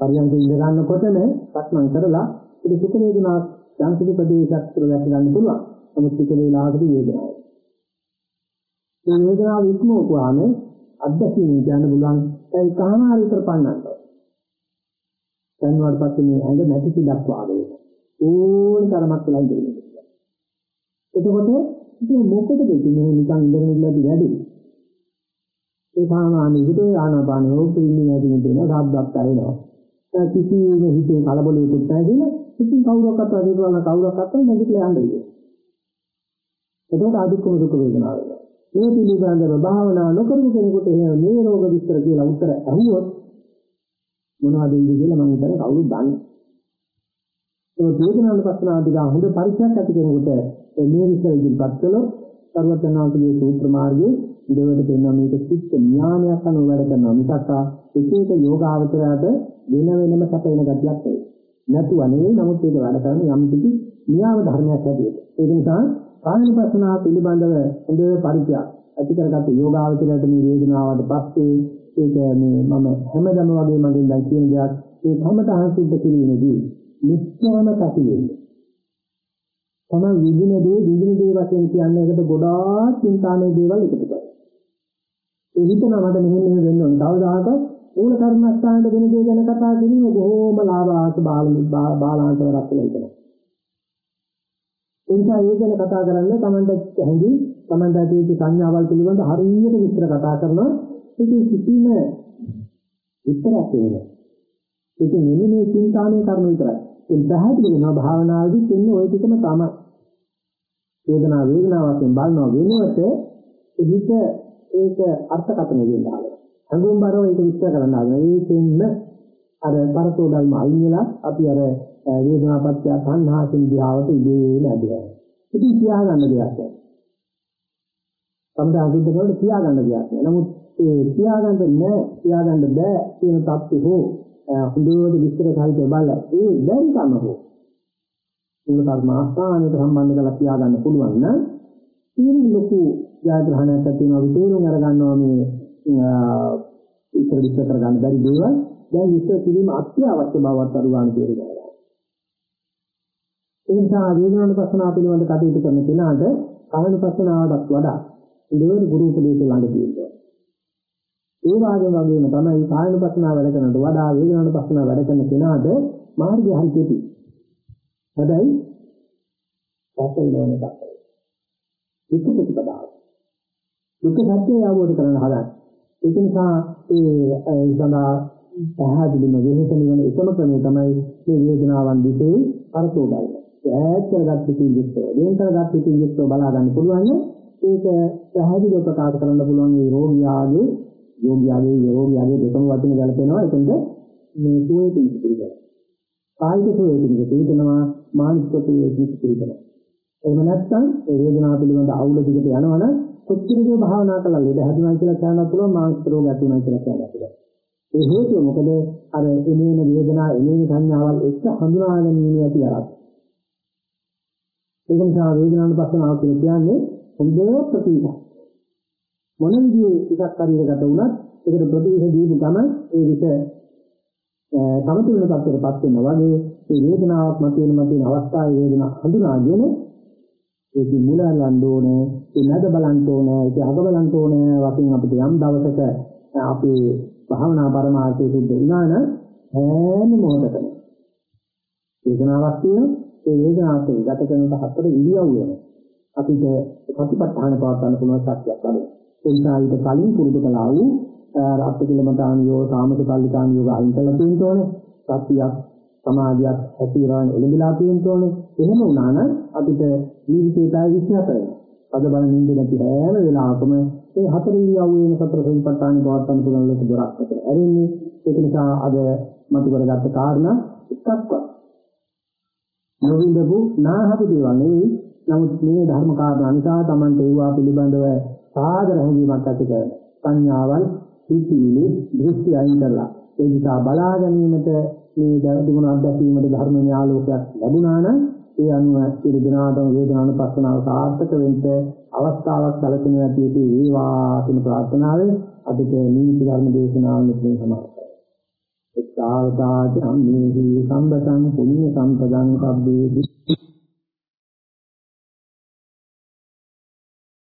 පරියන්ක ඉඳ ගන්නකොටම සක්මන් කරලා ඒ සුඛ වේදනාවක් යම් කිසි ප්‍රදේශයක් තුළ වැට ගන්න පුළුවන්. නමුත් ටික වේලාවකදී වේදනාවක් මේ වේදනාව ඉක්මවුවාම අත්දැකීම් කියන්න පුළුවන් ඒ කාමාර විතර පන්නන්න. දැන් වඩපත් මේ ඇඟ නැති සිලක් වාගේ. ඕන තරමක් වෙලා ඉඳින්න. එතකොට ඉතින් මොකටද මේ නිකන් ඉඳගෙන ඉන්නදී වැඩි? ඒ සාමාන්‍ය විදිහේ ආනාපාන යෝගින්නේ නැති වෙන සාද්දක් ඇහෙනවා. ඒ කිසිම හිතේ කලබලයකට නැහැ ඉතින් කවුරක්වත් අදිරවන කවුරක්වත් නැගිටලා යන්නේ. එතකොට අදුක්කම දුක වේදනාව වෙනවා. මේ පිළිබඳව භාවනා නොකරපු කෙනෙකුට එහෙම මේ රෝග විස්තර කියලා උත්තර අහුවොත් මොනවද වෙන්නේ කියලා මම හිතන්නේ කවුරුත් දන්නේ. ඒ වේදනානුපස්සනාව දිහා හොඳ පරිචයක් ඇති කෙනෙකුට මේ විස්තර ඉදිරිපත් කළොත් සර්වඥාන්තුගේ සූත්‍ර මාර්ගයේ ඉදවට පෙන්වන මේක චිත්ත ඥානයක් අනුව වැඩ කරනවා මිසක් එක එක යෝගාවචරයට වෙන වෙනම සැපෙන ගතියක් නෙවෙයි. නැතුව නෙවෙයි නමුත් ඒක වැඩ කරන යම් කිසි න්‍යාය ධර්මයක් ඇටියෙ. ඒක නිසා කායනුපස්සනාව පිළිබඳව හොඳ පරිචයක් ඇති කරගත්ත යෝගාවචරයට මේ වේදනාවට පස්සේ ඒක මේ මම හැමදම වගේ මගෙන් දැන් කියන දෙයක් ඒ කමතහන් සිද්ධ කිරීමේදී නිශ්චයම පැතිලෙන්නේ. තමයි විදින දේ විදින දේ වශයෙන් කියන්නේ ඒකට ගොඩාක් චින්තාමය දේවල් එකතු කරලා. ඒ හිතනවා මට මෙහෙම මෙහෙම වෙන්න ඕන. කවදාහක මූල කර්මස්ථානයේ වෙන දේ ගැන කතා කිරීම බොහෝම ලාභාස බාල බාලාන්තරයක් කියලා හිතනවා. එනිසා ඒ ගැන කතා කරන්න Tamanට හැඟි Tamanට ඇති සංඥාවල් පිළිබඳ හරියට විස්තර කතා කරනවා. ඒකේ කිසිම විස්තරයක් නෑ. ඒක නෙමෙයි මේ චින්තාමය කර්ම විතරයි. ඒ පැහැදිලි වෙනවා භාවනාවේදී දෙන්නේ ওই ටිකම තමයි. වේදනාව වේදනාව වශයෙන් බලනවා වෙනුවට එහිට ඒක අර්ථකථන දෙන්නවා. හඟුම්බරව ඒක විස්තර කරන්න ආගෙන ඒකෙන්න අර පරතෝ ධර්ම අයින් වෙලා අපි අර වේදනාපත්‍ය සංහාසින් දිහාවට ඉදීම ඇදලා. ඉතින් තියාගන්න දෙයක් නැහැ. සම්දා අසුද්ධ කරලා තියාගන්න දෙයක් නැහැ. නමුත් ඒ තියාගන්න නෑ තියාගන්න බෑ කියන தත්ති හෝ හොඳට විස්තර සහිතව බලලා ඒ බැරි කම හෝ මූල කර්මාස්ථානයට සම්බන්ධ කරලා තියාගන්න පුළුවන් නම් ඉතින් ලොකු ජයග්‍රහණයක් ඇති වෙනවා අපි තේරුම් අරගන්නවා මේ ඉතර විස්තර කරගන්න බැරි දේවල් දැන් විස්තර කිරීම අත්‍යවශ්‍ය බවත් අඩු ගන්න තේරුම් ගන්නවා ඒ නිසා වේදනානුපස්සනාව පිළිබඳ කටයුතු කරන කෙනාට කායනුපස්සනාවටත් වඩා ඉදිරියට ගුරු උපදේශ ළඟ තියෙනවා. ඒ වගේම වගේම තමයි කායනුපස්සනාව වැඩ කරනට වඩා වේදනානුපස්සනාව වැඩ කරන කෙනාට මාර්ගය හරි කෙටි. හැබැයි පස්සෙන් යන එකක්. දුක් ප්‍රතිපදාව. දුක් සත්‍යය අවබෝධ කරගන්න හදන්න. ඒක නිසා ඒ සඳහා පැහැදිලිම වෙනස නිවන එකම ක්‍රමය තමයි මේ වේදනාවන් දිගේ පරතෝඩයි. ඈත් කරගත්ත පිටින් යුක්තව, වෙන කරගත්ත පිටින් යුක්තව බලා ගන්න පුළුවන් ඒක පැහැදිලිව ප්‍රකාශ කරන්න පුළුවන් මේ රෝගියාගේ යෝගියාගේ යෝගියාගේ දෙකම වචන ගැලපෙනවා එතනද මේ සුවේ පිළිතුරු කායික සුවේ පිළිතුරුනවා මානසික සුවේ පිළිතුරුනවා එහෙම නැත්නම් ඒ වේදනාව පිළිබඳ අවුල දිගට යනවනම් කොච්චරද භාවනා කළා ලෙඩ හැදුනා කියලා කියන්න පුළුවන් මානසික රෝග ඇති වෙනවා කියලා කියන්න පුළුවන්. ඒ හේතුව මොකද? අර එනේන වේදනා එනේන සංඥාවල් එක්ක හඳුනා ගැනීම ඇති අරක් ඒක නිසා වේදනානුපස්සනාව කියන්නේ හොඳ ප්‍රතිපද මොන විදිහේ එකක් හරියකට වුණත් ඒකට ප්‍රතිවිෂ දීපු ගමන් ඒ විෂ සමතුලිත තත්ත්වයකටපත් වෙනවා වගේ මේ වේදනාවක් මතුවෙන මතුවෙන අවස්ථාවේ වේදනාව හඳුනාගෙන ඒක මුල අරන් ඕනේ. ඒ නැද බලන්න ඕනේ ඒක අග බලන්න ඕනේ වශයෙන් අපිට යම් දවසක අපේ භාවනා පරමාර්ථය සිද්ධ වෙනා නම් හැම මොහොතකම වේදනාවක් තියෙනවා ඒ වේදනාවට ගත කරන හතර ඉරියව් වෙනවා අපිට ප්‍රතිපත්තහන පවත්වන්න පුළුවන් ශක්තියක් ලැබෙනවා. ඒ නිසා ඊට කලින් පුරුදු කළා වූ රාත්‍රිකලමතානියෝ සාමකල්ලිකානියෝ අයින් කළා තියෙන්න ඕනේ. සත්‍යයක් සමාධියක් ඇතිවරන එළඹලා තියෙන්න ඕනේ. එහෙම වුණා නම් අපිට ජීවිතේ පැය 24 වෙනවා. අද බලන ඉන්නේ නැති හැම වෙලාවකම ඒ හතර ඉරියව්වේම සතර සම්පත්තාන පවත්වන්න පුළුවන් ලොකු දොරක් අතර. ඇරෙන්නේ ඒක නිසා අද මතු කරගත්ත කාරණා එකක්වත් නොවින්දපු නාහපු දේවල් නෙවෙයි නමුත් මේ ධර්ම කාරණා නිසා Tamante ඒවා පිළිබඳව සාදර හැඟීමක් ඇති කර සංඥාවල් සිතිවිලි දෘෂ්ටි අයින් කරලා ඒ නිසා බලා ගැනීමට මේ තිබුණ අත්දැකීමට ධර්ම ඥාලෝකයක් ලැබුණා නම් ඒ අනුව සියලු දෙනාටම වේදනානුපස්සනාව සාර්ථක වෙන්න අවස්ථාවක් සැලසෙන ඇති වේවා කියන ප්‍රාර්ථනාවෙන් අදට නිමිති ධර්ම දේශනාව මෙතන සමාප්තයි. එක්තාවතාච අම්මේහි සම්බතං පුඤ්ඤ සම්පදං සබ්බේ